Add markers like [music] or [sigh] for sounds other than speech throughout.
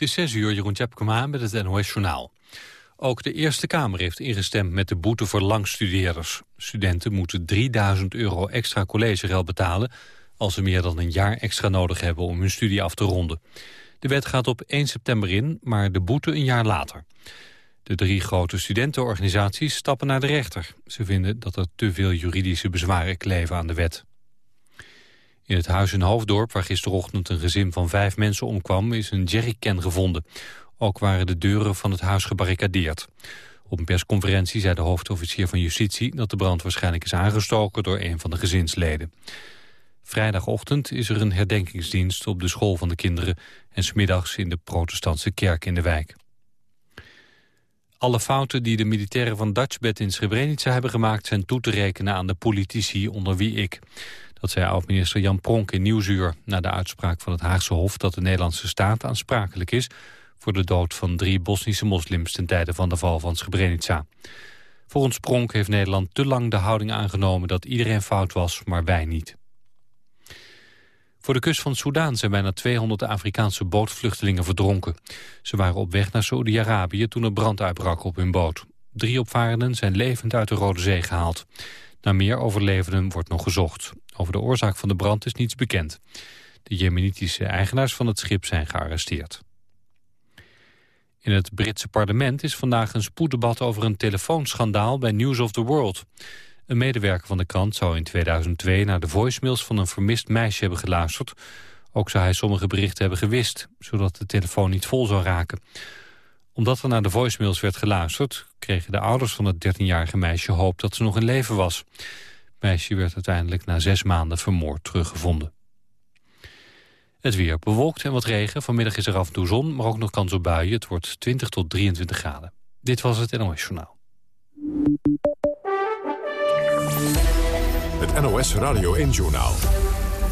Het is 6 uur, Jeroen Tjepkema met het NOS Journaal. Ook de Eerste Kamer heeft ingestemd met de boete voor langstudeerders. Studenten moeten 3000 euro extra collegegeld betalen... als ze meer dan een jaar extra nodig hebben om hun studie af te ronden. De wet gaat op 1 september in, maar de boete een jaar later. De drie grote studentenorganisaties stappen naar de rechter. Ze vinden dat er te veel juridische bezwaren kleven aan de wet. In het huis in Hoofddorp, waar gisterochtend een gezin van vijf mensen omkwam, is een jerrycan gevonden. Ook waren de deuren van het huis gebarricadeerd. Op een persconferentie zei de hoofdofficier van Justitie dat de brand waarschijnlijk is aangestoken door een van de gezinsleden. Vrijdagochtend is er een herdenkingsdienst op de school van de kinderen en smiddags in de protestantse kerk in de wijk. Alle fouten die de militairen van Dutchbed in Srebrenica hebben gemaakt... zijn toe te rekenen aan de politici onder wie ik. Dat zei oud-minister Jan Pronk in Nieuwsuur... na de uitspraak van het Haagse Hof dat de Nederlandse staat aansprakelijk is... voor de dood van drie Bosnische moslims ten tijde van de val van Srebrenica. Volgens Pronk heeft Nederland te lang de houding aangenomen... dat iedereen fout was, maar wij niet. Voor de kust van Soudaan zijn bijna 200 Afrikaanse bootvluchtelingen verdronken. Ze waren op weg naar Saudi-Arabië toen er brand uitbrak op hun boot. Drie opvarenden zijn levend uit de Rode Zee gehaald. Naar meer overlevenden wordt nog gezocht. Over de oorzaak van de brand is niets bekend. De jemenitische eigenaars van het schip zijn gearresteerd. In het Britse parlement is vandaag een spoeddebat over een telefoonschandaal bij News of the World. Een medewerker van de krant zou in 2002 naar de voicemails van een vermist meisje hebben geluisterd. Ook zou hij sommige berichten hebben gewist, zodat de telefoon niet vol zou raken. Omdat er naar de voicemails werd geluisterd, kregen de ouders van het 13-jarige meisje hoop dat ze nog in leven was. Meisje werd uiteindelijk na zes maanden vermoord teruggevonden. Het weer bewolkt en wat regen. Vanmiddag is er af en toe zon, maar ook nog kans op buien. Het wordt 20 tot 23 graden. Dit was het NOS Journaal. Het NOS Radio 1-journaal.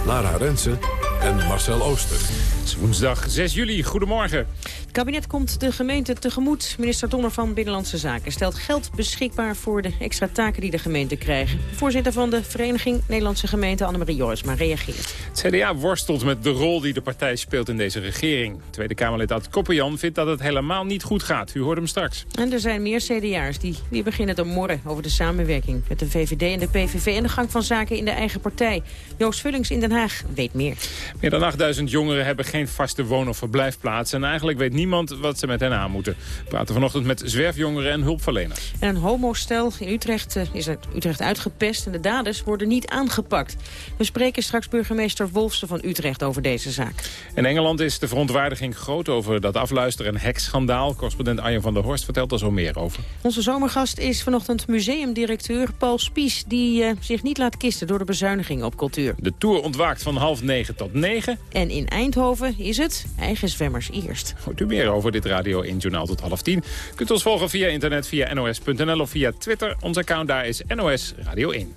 Lara Rensen en Marcel Ooster. Het is woensdag 6 juli. Goedemorgen. Het kabinet komt de gemeente tegemoet. Minister Donner van Binnenlandse Zaken stelt geld beschikbaar voor de extra taken die de gemeenten krijgen. Voorzitter van de Vereniging Nederlandse Gemeenten, Annemarie Jorisma, reageert. Het CDA worstelt met de rol die de partij speelt in deze regering. Tweede Kamerlid Ad Koppenjan vindt dat het helemaal niet goed gaat. U hoort hem straks. En er zijn meer CDA'ers die weer beginnen te morren over de samenwerking met de VVD en de PVV en de gang van zaken in de eigen partij. Joost Vullings in Den Haag weet meer. Meer dan 8000 jongeren hebben geen vaste woon- of verblijfplaats. En eigenlijk weet niemand wat ze met hen aan moeten. We praten vanochtend met zwerfjongeren en hulpverleners. En een homostel in Utrecht uh, is uit Utrecht uitgepest en de daders worden niet aangepakt. We spreken straks burgemeester Wolfsen van Utrecht over deze zaak. In Engeland is de verontwaardiging groot over dat afluisteren en hekschandaal. Correspondent Arjen van der Horst vertelt er zo meer over. Onze zomergast is vanochtend museumdirecteur Paul Spies... die uh, zich niet laat kisten door de bezuinigingen op cultuur. De tour ontwaakt van half negen tot negen. En in Eindhoven is het eigen zwemmers eerst. Hoort u meer over dit Radio 1 Journaal tot half tien. Kunt ons volgen via internet, via nos.nl of via Twitter. Ons account daar is NOS Radio 1.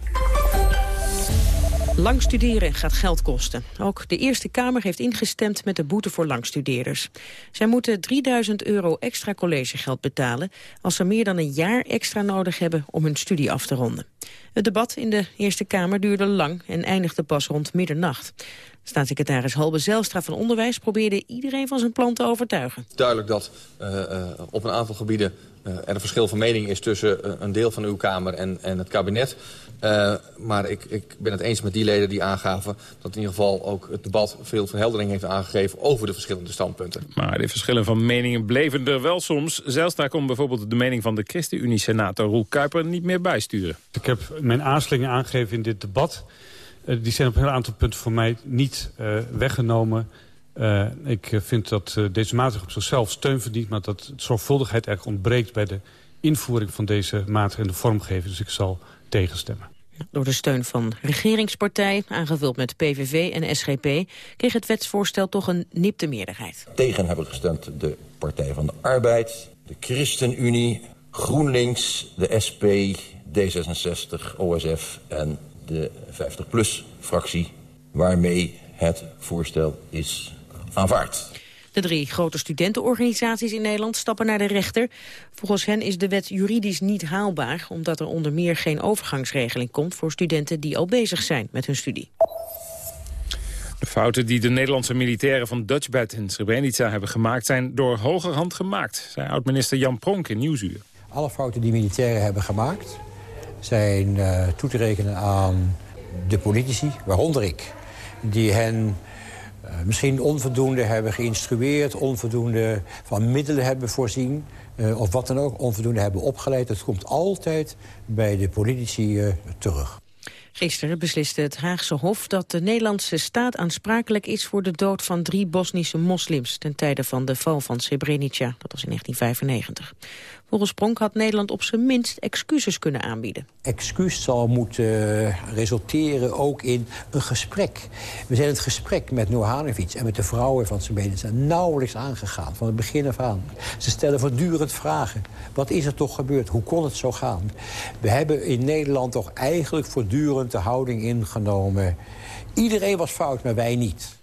Lang studeren gaat geld kosten. Ook de Eerste Kamer heeft ingestemd met de boete voor langstudeerders. Zij moeten 3000 euro extra collegegeld betalen... als ze meer dan een jaar extra nodig hebben om hun studie af te ronden. Het debat in de Eerste Kamer duurde lang en eindigde pas rond middernacht. Staatssecretaris Halbe Zelstra van Onderwijs probeerde iedereen van zijn plan te overtuigen. Duidelijk dat uh, uh, op een aantal gebieden uh, er een verschil van mening is tussen een deel van uw Kamer en, en het kabinet. Uh, maar ik, ik ben het eens met die leden die aangaven... dat in ieder geval ook het debat veel verheldering heeft aangegeven... over de verschillende standpunten. Maar de verschillen van meningen bleven er wel soms. Zelstra kon bijvoorbeeld de mening van de ChristenUnie-senator Roel Kuiper niet meer bijsturen. Ik heb mijn aanslingen aangegeven in dit debat. Uh, die zijn op een heel aantal punten voor mij niet uh, weggenomen... Uh, ik vind dat uh, deze maatregel op zichzelf steun verdient... maar dat zorgvuldigheid erg ontbreekt bij de invoering van deze maatregel en de vormgeving. Dus ik zal tegenstemmen. Door de steun van regeringspartij, aangevuld met PVV en SGP... kreeg het wetsvoorstel toch een nipte meerderheid. Tegen hebben gestemd de Partij van de Arbeid, de ChristenUnie, GroenLinks, de SP, D66, OSF en de 50PLUS-fractie... waarmee het voorstel is aanvaard. De drie grote studentenorganisaties in Nederland stappen naar de rechter. Volgens hen is de wet juridisch niet haalbaar... omdat er onder meer geen overgangsregeling komt voor studenten die al bezig zijn met hun studie. De fouten die de Nederlandse militairen van Dutchbed in Srebrenica hebben gemaakt... zijn door hogerhand gemaakt, zei oud-minister Jan Pronk in Nieuwsuur. Alle fouten die militairen hebben gemaakt zijn uh, toe te rekenen aan de politici, waaronder ik... die hen uh, misschien onvoldoende hebben geïnstrueerd... onvoldoende van middelen hebben voorzien... Uh, of wat dan ook, onvoldoende hebben opgeleid. Het komt altijd bij de politici terug. Gisteren besliste het Haagse Hof dat de Nederlandse staat aansprakelijk is voor de dood van drie Bosnische moslims ten tijde van de val van Srebrenica, dat was in 1995. Volgens Pronk had Nederland op zijn minst excuses kunnen aanbieden. Excuus zal moeten resulteren ook in een gesprek. We zijn het gesprek met Nohanovic en met de vrouwen van Srebrenica nauwelijks aangegaan, van het begin af aan. Ze stellen voortdurend vragen. Wat is er toch gebeurd? Hoe kon het zo gaan? We hebben in Nederland toch eigenlijk voortdurend de houding ingenomen. Iedereen was fout, maar wij niet.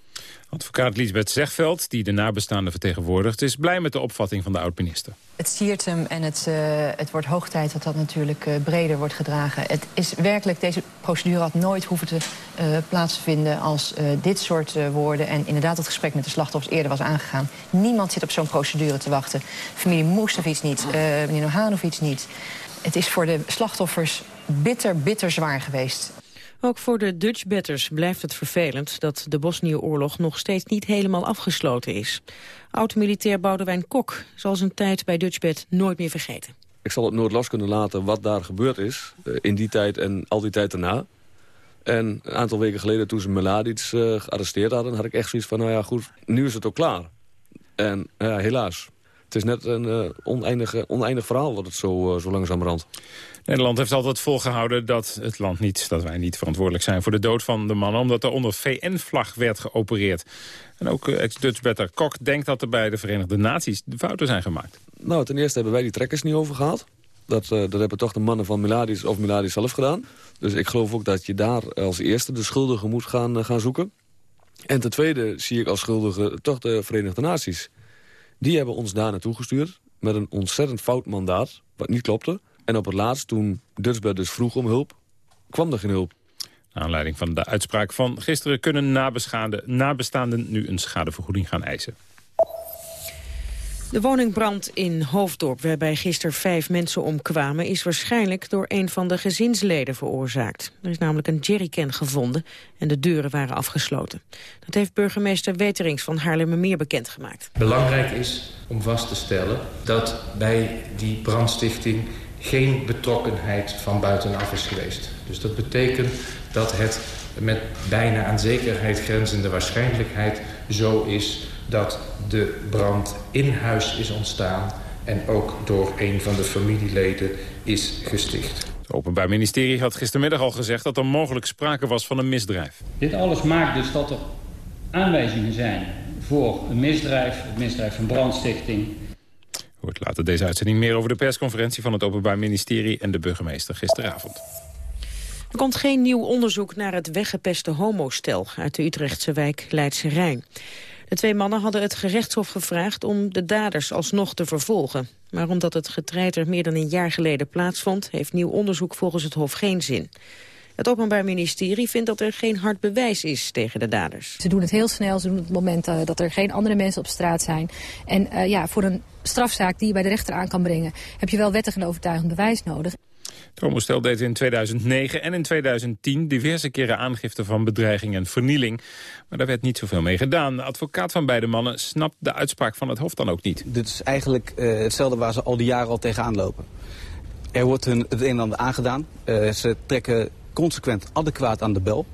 Advocaat Liesbeth Zegveld, die de nabestaanden vertegenwoordigt... is blij met de opvatting van de oud-minister. Het siert hem en het, uh, het wordt hoog tijd dat dat natuurlijk uh, breder wordt gedragen. Het is werkelijk, deze procedure had nooit hoeven te uh, plaatsvinden... als dit soort woorden en inderdaad het gesprek met de slachtoffers eerder was aangegaan. Niemand zit op zo'n procedure te wachten. Familie Moestovic niet, meneer Nohanovic niet. Het is voor de slachtoffers bitter, bitter zwaar geweest. Ook voor de Dutch-betters blijft het vervelend dat de Bosnië-oorlog nog steeds niet helemaal afgesloten is. Oud-militair Boudewijn Kok zal zijn tijd bij Dutchbed nooit meer vergeten. Ik zal het nooit los kunnen laten wat daar gebeurd is, eh, in die tijd en al die tijd daarna. En een aantal weken geleden toen ze Mladic uh, gearresteerd hadden... had ik echt zoiets van, nou ja, goed, nu is het ook klaar. En ja, helaas, het is net een uh, oneindig, verhaal wat het zo, uh, zo langzamerhand. Nederland heeft altijd volgehouden dat het land niet, dat wij niet verantwoordelijk zijn voor de dood van de mannen, omdat er onder VN-vlag werd geopereerd. En ook uh, ex-Dutch Kok denkt dat er bij de Verenigde Naties de fouten zijn gemaakt. Nou, ten eerste hebben wij die trekkers niet over gehad. Dat, uh, dat hebben toch de mannen van Miladis of Miladis zelf gedaan. Dus ik geloof ook dat je daar als eerste de schuldige moet gaan, uh, gaan zoeken. En ten tweede zie ik als schuldige toch de Verenigde Naties. Die hebben ons daar naartoe gestuurd met een ontzettend fout mandaat, wat niet klopte. En op het laatst, toen Dutchbed dus vroeg om hulp, kwam er geen hulp. Naar aanleiding van de uitspraak van gisteren... kunnen nabestaanden nu een schadevergoeding gaan eisen. De woningbrand in Hoofddorp, waarbij gisteren vijf mensen omkwamen... is waarschijnlijk door een van de gezinsleden veroorzaakt. Er is namelijk een jerrycan gevonden en de deuren waren afgesloten. Dat heeft burgemeester Weterings van Haarlemmermeer bekendgemaakt. Belangrijk is om vast te stellen dat bij die brandstichting geen betrokkenheid van buitenaf is geweest. Dus dat betekent dat het met bijna aan zekerheid grenzende waarschijnlijkheid zo is dat de brand in huis is ontstaan en ook door een van de familieleden is gesticht. Het Openbaar Ministerie had gistermiddag al gezegd dat er mogelijk sprake was van een misdrijf. Dit alles maakt dus dat er aanwijzingen zijn voor een misdrijf, het misdrijf van brandstichting. Hoort later deze uitzending meer over de persconferentie van het Openbaar Ministerie en de burgemeester gisteravond. Er komt geen nieuw onderzoek naar het weggepeste homostel uit de Utrechtse wijk Leidse Rijn. De twee mannen hadden het gerechtshof gevraagd om de daders alsnog te vervolgen. Maar omdat het getreiter meer dan een jaar geleden plaatsvond... heeft nieuw onderzoek volgens het hof geen zin. Het Openbaar Ministerie vindt dat er geen hard bewijs is tegen de daders. Ze doen het heel snel, ze doen het op het moment uh, dat er geen andere mensen op straat zijn. En uh, ja, voor een strafzaak die je bij de rechter aan kan brengen... heb je wel wettig en overtuigend bewijs nodig. Homostel deed in 2009 en in 2010 diverse keren aangifte van bedreiging en vernieling. Maar daar werd niet zoveel mee gedaan. De advocaat van beide mannen snapt de uitspraak van het Hof dan ook niet. Dit is eigenlijk uh, hetzelfde waar ze al die jaren al tegenaan lopen. Er wordt hun het een en ander aangedaan. Uh, ze trekken consequent adequaat aan de bel.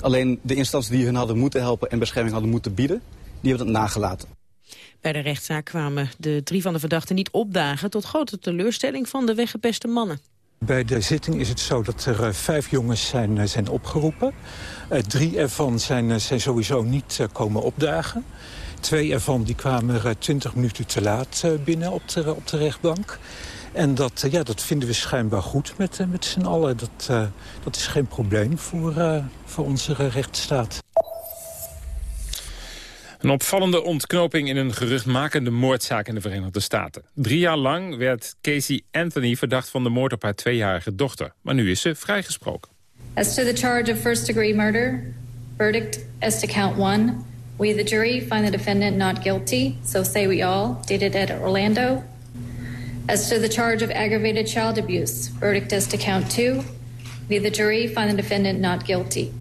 Alleen de instanties die hun hadden moeten helpen en bescherming hadden moeten bieden, die hebben het nagelaten. Bij de rechtszaak kwamen de drie van de verdachten niet opdagen... tot grote teleurstelling van de weggepeste mannen. Bij de zitting is het zo dat er uh, vijf jongens zijn, uh, zijn opgeroepen. Uh, drie ervan zijn, zijn sowieso niet komen opdagen. Twee ervan die kwamen er twintig minuten te laat binnen op de, op de rechtbank. En dat, ja, dat vinden we schijnbaar goed met, met z'n allen. Dat, dat is geen probleem voor, voor onze rechtsstaat. Een opvallende ontknoping in een geruchtmakende moordzaak in de Verenigde Staten. Drie jaar lang werd Casey Anthony verdacht van de moord op haar tweejarige dochter. Maar nu is ze vrijgesproken. As to the charge of first degree murder, Verdict as to count one. We, the jury, find the defendant not guilty, so say we all, dated at Orlando. As to the charge of aggravated child abuse, verdict as to count two. We, the jury, find the defendant not guilty.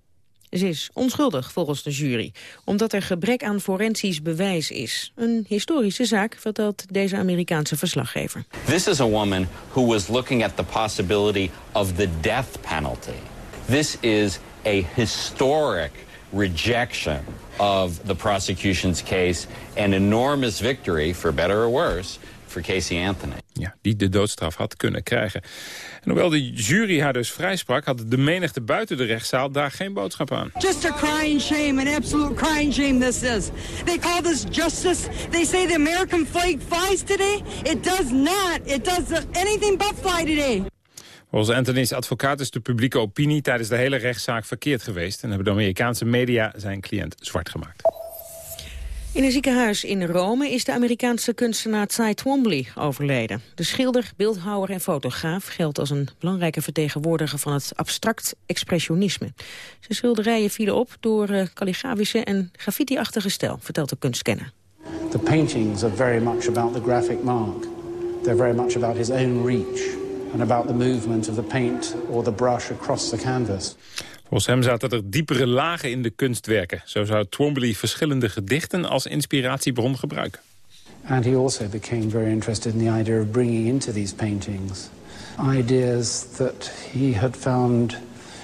Ze is onschuldig volgens de jury, omdat er gebrek aan forensisch bewijs is. Een historische zaak, vertelt deze Amerikaanse verslaggever. This is a woman who was looking at the possibility of the death penalty. This is a historic rejection of the prosecution's case, an enormous victory, for better or worse, for Casey Anthony. Ja, die de doodstraf had kunnen krijgen. En hoewel de jury haar dus vrijsprak... had de menigte buiten de rechtszaal daar geen boodschap aan. Just a crying shame, an absolute crying shame this is. They call this justice. They say the American flag flies today. It does not. It does anything but fly today. Volgens Anthony's advocaat is de publieke opinie tijdens de hele rechtszaak verkeerd geweest... en hebben de Amerikaanse media zijn cliënt zwart gemaakt. In een ziekenhuis in Rome is de Amerikaanse kunstenaar Cy Twombly overleden. De schilder, beeldhouwer en fotograaf geldt als een belangrijke vertegenwoordiger van het abstract expressionisme. Zijn schilderijen vielen op door uh, kalligrafische en graffiti-achtige stijl, vertelt de kunstkenner. The paintings are very much about the graphic mark. They're very much about his own reach and about the movement of the paint or the brush across the canvas. Volgens hem zaten er diepere lagen in de kunstwerken. Zo zou Twombly verschillende gedichten als inspiratiebron gebruiken. And he also became very interested in the idea of bringing into these paintings ideas that he had found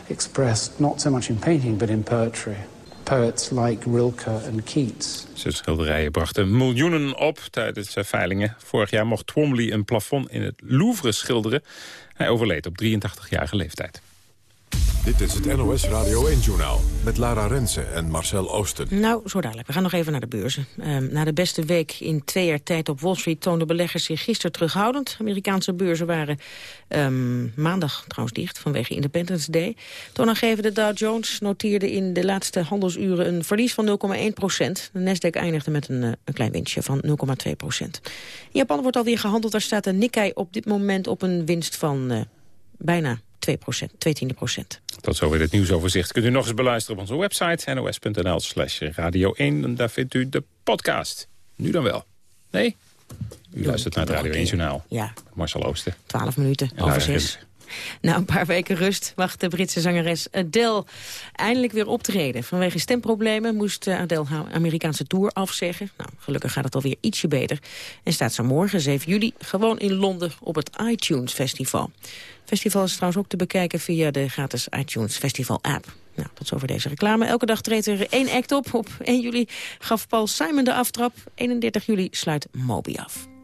expressed not so much in painting but in poetry. Poets like Rilke and Keats. Zijn schilderijen brachten miljoenen op tijdens veilingen. Vorig jaar mocht Twombly een plafond in het Louvre schilderen. Hij overleed op 83-jarige leeftijd. Dit is het NOS Radio 1-journaal met Lara Rensen en Marcel Oosten. Nou, zo dadelijk. We gaan nog even naar de beurzen. Um, na de beste week in twee jaar tijd op Wall Street... toonden beleggers zich gisteren terughoudend. Amerikaanse beurzen waren um, maandag trouwens dicht vanwege Independence Day. Toonaangevende Dow Jones noteerde in de laatste handelsuren... een verlies van 0,1 procent. De Nasdaq eindigde met een, een klein winstje van 0,2 procent. In Japan wordt alweer gehandeld. Daar staat de Nikkei op dit moment op een winst van uh, bijna 2 procent, 2 tiende procent. Tot zover het nieuwsoverzicht. Kunt u nog eens beluisteren op onze website nos.nl slash radio 1. En daar vindt u de podcast. Nu dan wel. Nee? U luistert naar het Radio 1 Journaal. Ja. Marcel Oosten. 12 minuten over 6. Na een paar weken rust wacht de Britse zangeres Adele eindelijk weer optreden. Vanwege stemproblemen moest Adele haar Amerikaanse tour afzeggen. Nou, gelukkig gaat het alweer ietsje beter. En staat ze morgen, 7 juli, gewoon in Londen op het iTunes Festival. Het festival is trouwens ook te bekijken via de gratis iTunes Festival app. Nou, tot zover deze reclame. Elke dag treedt er één act op. Op 1 juli gaf Paul Simon de aftrap. 31 juli sluit Moby af.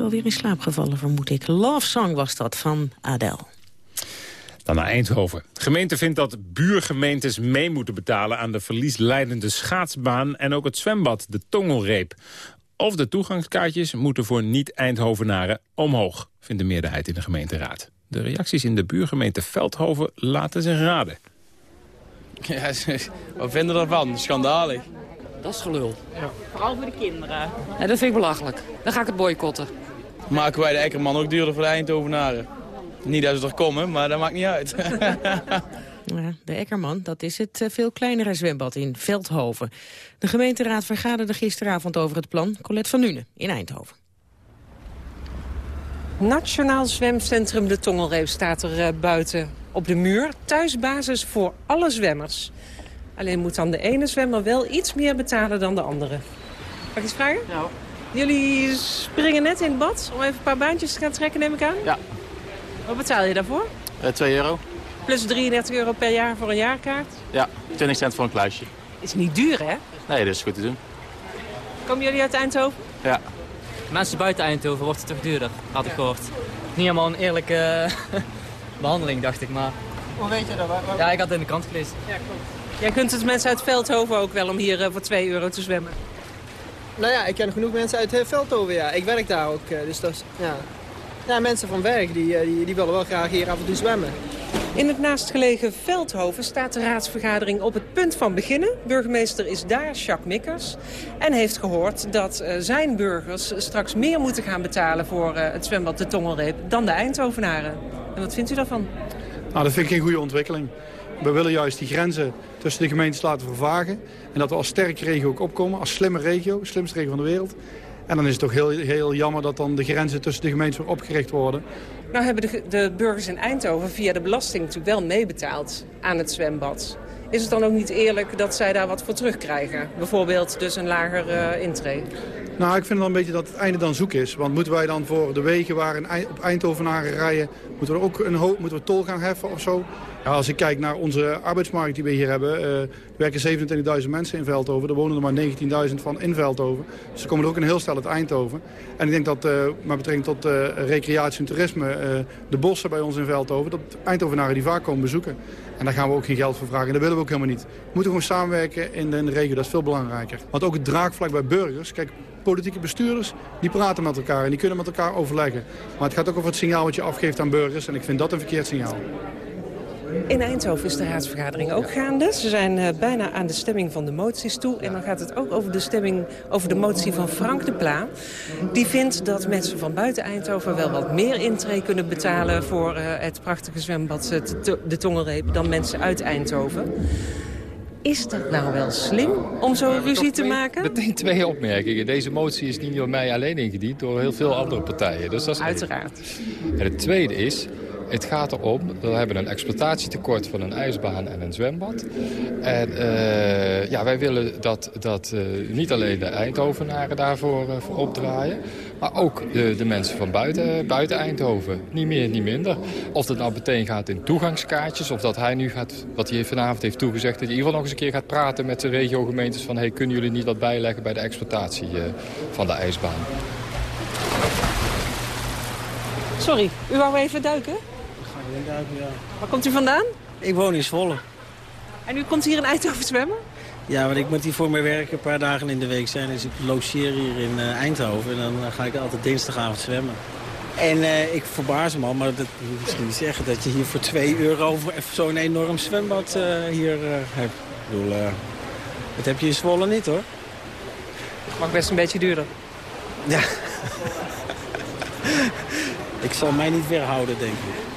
Bent alweer in slaap gevallen, vermoed ik. Love Song was dat, van Adele. Dan naar Eindhoven. De gemeente vindt dat buurgemeentes mee moeten betalen... aan de verliesleidende schaatsbaan en ook het zwembad, de Tongelreep. Of de toegangskaartjes moeten voor niet-Eindhovenaren omhoog... vindt de meerderheid in de gemeenteraad. De reacties in de buurgemeente Veldhoven laten zich raden. Ja, wat vinden we ervan? Schandalig. Dat is gelul. Vooral voor de kinderen. Ja, dat vind ik belachelijk. Dan ga ik het boycotten. Maken wij de Ekkerman ook duurder voor de Eindhovenaren? Niet dat ze er komen, maar dat maakt niet uit. [laughs] Ja, de Ekkerman, dat is het eh, veel kleinere zwembad in Veldhoven. De gemeenteraad vergaderde gisteravond over het plan. Colette van Nuenen in Eindhoven. Nationaal Zwemcentrum De Tongelreep staat er eh, buiten op de muur. Thuisbasis voor alle zwemmers. Alleen moet dan de ene zwemmer wel iets meer betalen dan de andere. Mag ik iets vragen? Ja. Jullie springen net in het bad om even een paar baantjes te gaan trekken, neem ik aan? Ja. Wat betaal je daarvoor? 2 euro. Plus 33 euro per jaar voor een jaarkaart. Ja, 20 cent voor een kluisje. Is niet duur, hè? Nee, dat is goed te doen. Komen jullie uit Eindhoven? Ja. Mensen buiten Eindhoven wordt het toch duurder, had ik gehoord. Niet helemaal een eerlijke eh, [laughs] behandeling, dacht ik, maar... Hoe weet je dat? Ja, ik had het in de krant gelezen. Ja, klopt. Jij kunt het mensen uit Veldhoven ook wel om hier eh, voor 2 euro te zwemmen. Nou ja, ik ken genoeg mensen uit Veldhoven, ja. Ik werk daar ook, eh, dus dat is, ja. Ja, mensen van werk, die, eh, die, die willen wel graag hier af en toe zwemmen. In het naastgelegen Veldhoven staat de raadsvergadering op het punt van beginnen. Burgemeester is daar, Jacques Mikkers. En heeft gehoord dat eh, zijn burgers straks meer moeten gaan betalen voor eh, het zwembad de Tongelreep dan de Eindhovenaren. En wat vindt u daarvan? Nou, dat vind ik geen goede ontwikkeling. We willen juist die grenzen tussen de gemeentes laten vervagen. En dat we als sterke regio ook opkomen, als slimme regio, slimste regio van de wereld. En dan is het toch heel, heel jammer dat dan de grenzen tussen de gemeentes weer opgericht worden. Nou hebben de, de burgers in Eindhoven via de belasting natuurlijk wel meebetaald aan het zwembad. is het dan ook niet eerlijk dat zij daar wat voor terugkrijgen? Bijvoorbeeld dus een lager uh, intree. Nou, ik vind dan een beetje dat het einde dan zoek is. Want moeten wij dan voor de wegen waar een, op Eindhovenaren rijden... moeten we ook een moeten we tol gaan heffen of zo? Als ik kijk naar onze arbeidsmarkt die we hier hebben... Er werken 27.000 mensen in Veldhoven. Er wonen er maar 19.000 van in Veldhoven. Dus er komen er ook een heel stel uit Eindhoven. En ik denk dat, uh, met betrekking tot uh, recreatie en toerisme... de bossen bij ons in Veldhoven... dat Eindhovenaren die vaak komen bezoeken. En daar gaan we ook geen geld voor vragen. En dat willen we ook helemaal niet. We moeten gewoon samenwerken in de regio. Dat is veel belangrijker. Want ook het draagvlak bij burgers... Kijk, politieke bestuurders, die praten met elkaar en die kunnen met elkaar overleggen. Maar het gaat ook over het signaal wat je afgeeft aan burgers en ik vind dat een verkeerd signaal. In Eindhoven is de raadsvergadering ook gaande. Ze zijn uh, bijna aan de stemming van de moties toe. En dan gaat het ook over de stemming over de motie van Frank de Pla. Die vindt dat mensen van buiten Eindhoven wel wat meer intree kunnen betalen... voor uh, het prachtige zwembad de Tongelreep dan mensen uit Eindhoven. Is dat nou wel slim om zo'n ruzie te maken? Meteen twee opmerkingen. Deze motie is niet door mij alleen ingediend, door heel veel andere partijen. Dus dat is Uiteraard. En het tweede is, het gaat erom, we hebben een exploitatietekort van een ijsbaan en een zwembad. En uh, ja, wij willen dat, dat uh, niet alleen de Eindhovenaren daarvoor uh, voor opdraaien... maar ook de, de mensen van buiten, buiten Eindhoven. Niet meer, niet minder. Of dat nou meteen gaat in toegangskaartjes... of dat hij nu gaat, wat hij vanavond heeft toegezegd... dat hij in ieder geval nog eens een keer gaat praten met de regiogemeentes... van hey, kunnen jullie niet wat bijleggen bij de exploitatie van de ijsbaan? Sorry, u wou even duiken? Ja. Waar komt u vandaan? Ik woon in Zwolle. En u komt hier in Eindhoven zwemmen? Ja, want ik moet hier voor mijn werk een paar dagen in de week zijn. Dus ik logeer hier in uh, Eindhoven en dan uh, ga ik altijd dinsdagavond zwemmen. En uh, ik verbaas me al, maar dat moet je niet zeggen... dat je hier voor 2 euro zo'n enorm zwembad hier hebt. Ik bedoel, dat heb je in Zwolle niet, hoor. Mag best een beetje duurder. Ja. [laughs] ik zal mij niet weerhouden, denk ik.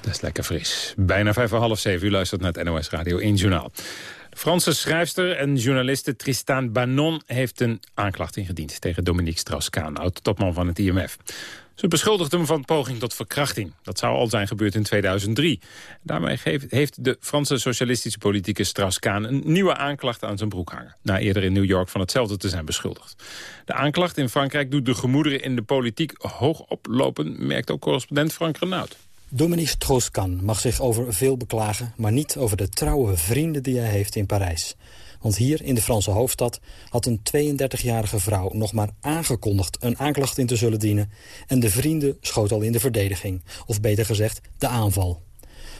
Dat is lekker fris. Bijna vijf voor half zeven. U luistert naar het NOS Radio 1 Journaal. Franse schrijfster en journaliste Tristan Banon heeft een aanklacht ingediend tegen Dominique Strauss-Kaan, oud-topman van het IMF. Ze beschuldigt hem van poging tot verkrachting. Dat zou al zijn gebeurd in 2003. Daarmee heeft de Franse socialistische politicus Strauss-Kaan... een nieuwe aanklacht aan zijn broek hangen. Na eerder in New York van hetzelfde te zijn beschuldigd. De aanklacht in Frankrijk doet de gemoederen in de politiek hoog oplopen... merkt ook correspondent Frank Renaud. Dominique Strauss-Kaan mag zich over veel beklagen... maar niet over de trouwe vrienden die hij heeft in Parijs. Want hier in de Franse hoofdstad had een 32-jarige vrouw nog maar aangekondigd een aanklacht in te zullen dienen. En de vrienden schoot al in de verdediging. Of beter gezegd, de aanval.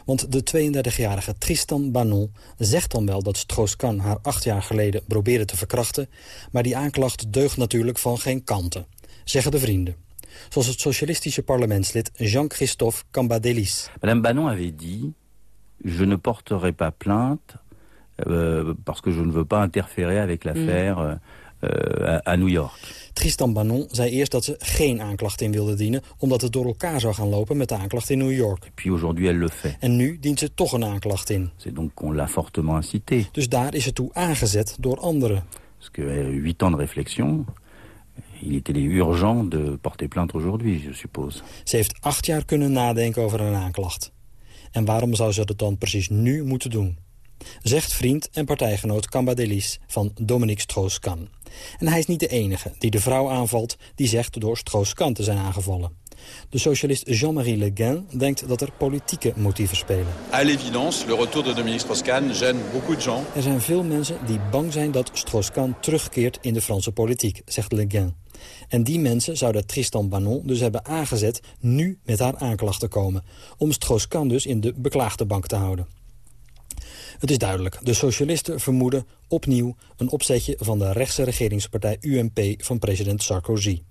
Want de 32-jarige Tristan Banon zegt dan wel dat Strauss-Kahn haar acht jaar geleden probeerde te verkrachten. Maar die aanklacht deugt natuurlijk van geen kanten, zeggen de vrienden. Zoals het socialistische parlementslid Jean-Christophe Cambadélis. Madame Banon avait dit, je ne porterai pas plainte euh, parce que je ne veux pas interférer avec l'affaire mm. euh, à, New York. Tristan Banon zei eerst dat ze geen aanklacht in wilde dienen... omdat het door elkaar zou gaan lopen met de aanklacht in New York. Puis aujourd'hui elle le fait. En nu dient ze toch een aanklacht in. C'est donc l'a fortement incité. Dus daar is het toe aangezet door anderen. Parce que euh, huit ans de réflexion... Il était urgent de porter plainte aujourd'hui, je suppose. Ze heeft acht jaar kunnen nadenken over een aanklacht. En waarom zou ze dat dan precies nu moeten doen? Zegt vriend en partijgenoot Cambadélis van Dominique Strauss-Kahn. En hij is niet de enige die de vrouw aanvalt die zegt door Strauss-Kahn te zijn aangevallen. De socialist Jean-Marie Le Guin denkt dat er politieke motieven spelen. À l'évidence, le retour de Dominique Strauss-Kahn gêne beaucoup de gens. Er zijn veel mensen die bang zijn dat Strauss-Kahn terugkeert in de Franse politiek, zegt Le Guin. En die mensen zouden Tristan Banon dus hebben aangezet nu met haar aanklacht te komen. Om Strauss-Kahn dus in de beklaagde bank te houden. Het is duidelijk, de socialisten vermoeden opnieuw een opzetje van de rechtse regeringspartij UMP van president Sarkozy.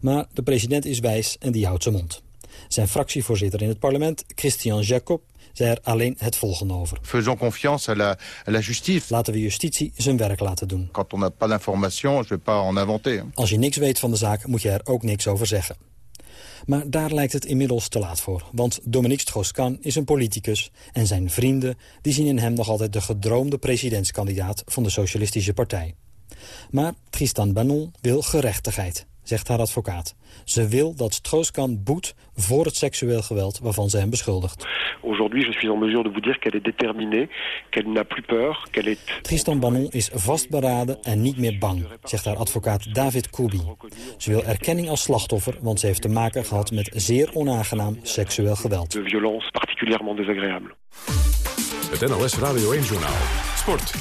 Maar de president is wijs en die houdt zijn mond. Zijn fractievoorzitter in het parlement, Christian Jacob, zei er alleen het volgende over. Faisons confiance à la, à la justice. Laten we justitie zijn werk laten doen. Quand on n'a pas je vais pas en inventer. Als je niks weet van de zaak, moet je er ook niks over zeggen. Maar daar lijkt het inmiddels te laat voor. Want Dominique Strauss-Kahn is een politicus... en zijn vrienden die zien in hem nog altijd de gedroomde presidentskandidaat... van de Socialistische Partij. Maar Tristan Banon wil gerechtigheid zegt haar advocaat. Ze wil dat Strooskan boet voor het seksueel geweld waarvan ze hem beschuldigt. Aujourd'hui, je suis en mesure de vous dire qu'elle est déterminée, qu'elle n'a plus peur, qu'elle est... Tristan Banon is vastberaden en niet meer bang, zegt haar advocaat David Koubi. Ze wil erkenning als slachtoffer, want ze heeft te maken gehad met zeer onaangenaam seksueel geweld. De violence particulièrement désagréable. Het NOS Radio 1-journaal. Sport.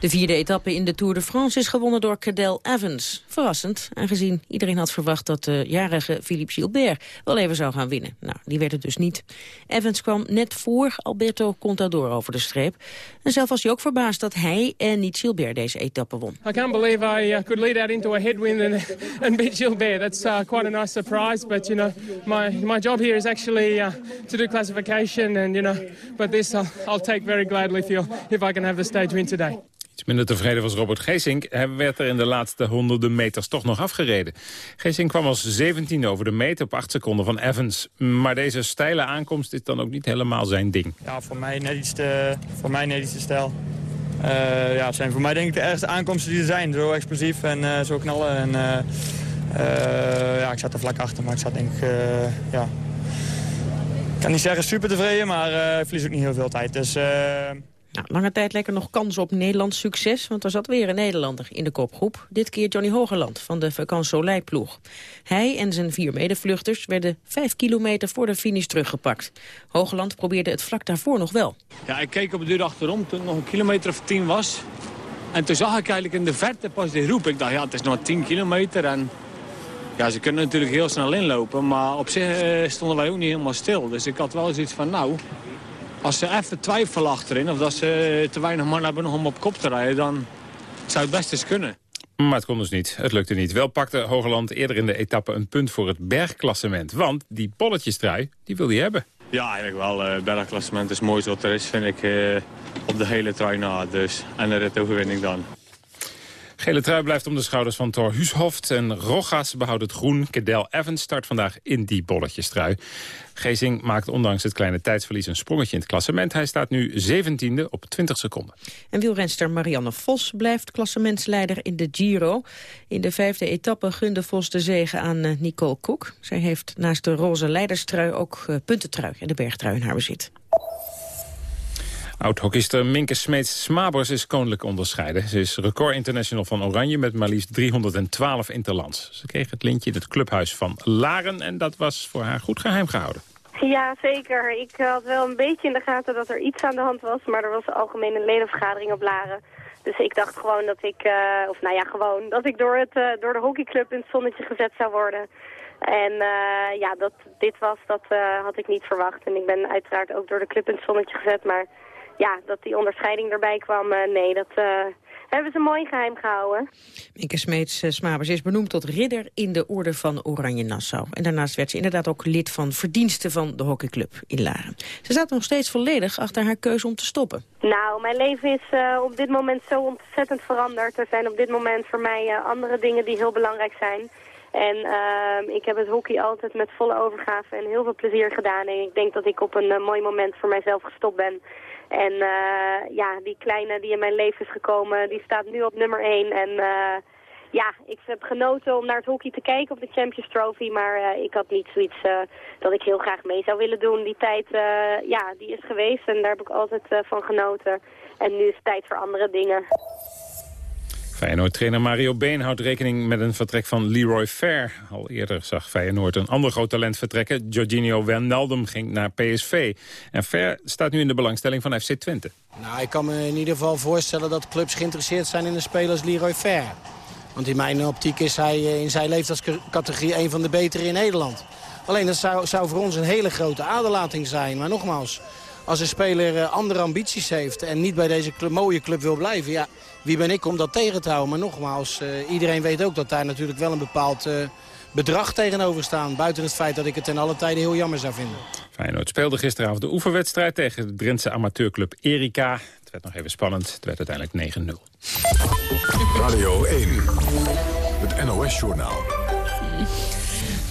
De vierde etappe in de Tour de France is gewonnen door Cadel Evans. Verrassend, aangezien iedereen had verwacht dat de jarige Philippe Gilbert wel even zou gaan winnen. Nou, die werd het dus niet. Evans kwam net voor Alberto Contador over de streep. En zelf was hij ook verbaasd dat hij en niet Gilbert deze etappe won. I can't believe I uh, could lead out into a headwind and, [laughs] and beat Gilbert. That's uh, quite a nice surprise, but you know, my, my job here is actually uh, to do classification and you know, but this I'll, I'll take very gladly if, if I can have the stage win today. Iets minder tevreden was Robert Geesink. Hij werd er in de laatste honderden meters toch nog afgereden. Geesink kwam als 17 over de meter op 8 seconden van Evans. Maar deze steile aankomst is dan ook niet helemaal zijn ding. Ja, voor mij net iets te, voor mij net iets te stijl. Uh, ja, zijn voor mij denk ik de ergste aankomsten die er zijn. Zo explosief en uh, zo knallen. En, uh, ja, ik zat er vlak achter, maar ik zat denk ik... ja, ik kan niet zeggen super tevreden, maar ik verlies ook niet heel veel tijd. Dus... Nou, lange tijd lekker nog kans op Nederlands succes, want er zat weer een Nederlander in de kopgroep. Dit keer Johnny Hogerland van de Soleil ploeg. Hij en zijn vier medevluchters werden vijf kilometer voor de finish teruggepakt. Hogerland probeerde het vlak daarvoor nog wel. Ja, ik keek op de deur achterom toen het nog een kilometer of tien was. En toen zag ik eigenlijk in de verte pas die roep. Ik dacht, ja, het is nog tien kilometer en... Ja, ze kunnen natuurlijk heel snel inlopen, maar op zich eh, stonden wij ook niet helemaal stil. Dus ik had wel zoiets van, nou, als ze even twijfelen achterin... of dat ze te weinig man hebben nog om op kop te rijden... dan zou het best eens kunnen. Maar het kon dus niet. Het lukte niet. Wel pakte Hogeland eerder in de etappe een punt voor het bergklassement. Want die bolletjestrui, die wil hij hebben. Ja, eigenlijk wel. Het uh, bergklassement is mooi wat er is, vind ik, uh, op de hele trui na. Dus. En de ritoverwinning dan. Gele trui blijft om de schouders van Thor Huushoft. En Rogas behoudt het groen. Kedel Evans start vandaag in die bolletjestrui. Gezing maakt ondanks het kleine tijdsverlies een sprongetje in het klassement. Hij staat nu 17e op 20 seconden. En wielrenster Marianne Vos blijft klassementsleider in de Giro. In de vijfde etappe gunde Vos de zegen aan eh, Nicole Koek. Zij heeft naast de roze leiderstrui ook uh, puntentrui en de bergtrui in haar bezit. Oud-hockeyster Minke Smeets-Smabers is koninklijk onderscheiden. Ze is record international van Oranje met maar liefst 312 interlands. Ze kreeg het lintje in het clubhuis van Laren en dat was voor haar goed geheim gehouden. Ja, zeker. Ik had wel een beetje in de gaten dat er iets aan de hand was, maar er was een ledenvergadering op Laren. Dus ik dacht gewoon dat ik, uh, of nou ja, gewoon, dat ik door, het, uh, door de hockeyclub in het zonnetje gezet zou worden. En uh, ja, dat dit was, dat had ik niet verwacht. En ik ben uiteraard ook door de club in het zonnetje gezet, maar ja, dat die onderscheiding erbij kwam, uh, nee, dat uh, hebben ze mooi geheim gehouden. Minke Smeets-Smabers is benoemd tot ridder in de orde van Oranje Nassau. En daarnaast werd ze inderdaad ook lid van verdiensten van de hockeyclub in Laren. Ze staat nog steeds volledig achter haar keuze om te stoppen. Nou, mijn leven is uh, op dit moment zo ontzettend veranderd. Er zijn op dit moment voor mij andere dingen die heel belangrijk zijn. En uh, ik heb het hockey altijd met volle overgave en heel veel plezier gedaan. En ik denk dat ik op een mooi moment voor mijzelf gestopt ben. En uh, ja, die kleine die in mijn leven is gekomen, die staat nu op nummer 1. En uh, ja, ik heb genoten om naar het hockey te kijken op de Champions Trophy. Maar ik had niet zoiets dat ik heel graag mee zou willen doen. Die tijd, ja, die is geweest en daar heb ik altijd van genoten. En nu is het tijd voor andere dingen. Feyenoord-trainer Mario Been houdt rekening met een vertrek van Leroy Fair. Al eerder zag Feyenoord een ander groot talent vertrekken. Jorginho Wijnaldum ging naar PSV. En Fair staat nu in de belangstelling van FC Twente. Nou, ik kan me in ieder geval voorstellen dat clubs geïnteresseerd zijn in speler als Leroy Fair. Want in mijn optiek is hij eh, in zijn leeftijdscategorie een van de betere in Nederland. Alleen dat zou, zou voor ons een hele grote aderlating zijn. Maar nogmaals, als een speler eh, andere ambities heeft en niet bij deze mooie club wil blijven... ja, wie ben ik om dat tegen te houden? Maar nogmaals, uh, iedereen weet ook dat daar natuurlijk wel een bepaald uh, bedrag tegenover staat. Buiten het feit dat ik het ten alle tijden heel jammer zou vinden. Feyenoord speelde gisteravond de oefenwedstrijd tegen de Drentse amateurclub Erika. Het werd nog even spannend. Het werd uiteindelijk 9-0. Radio 1, het NOS-journaal.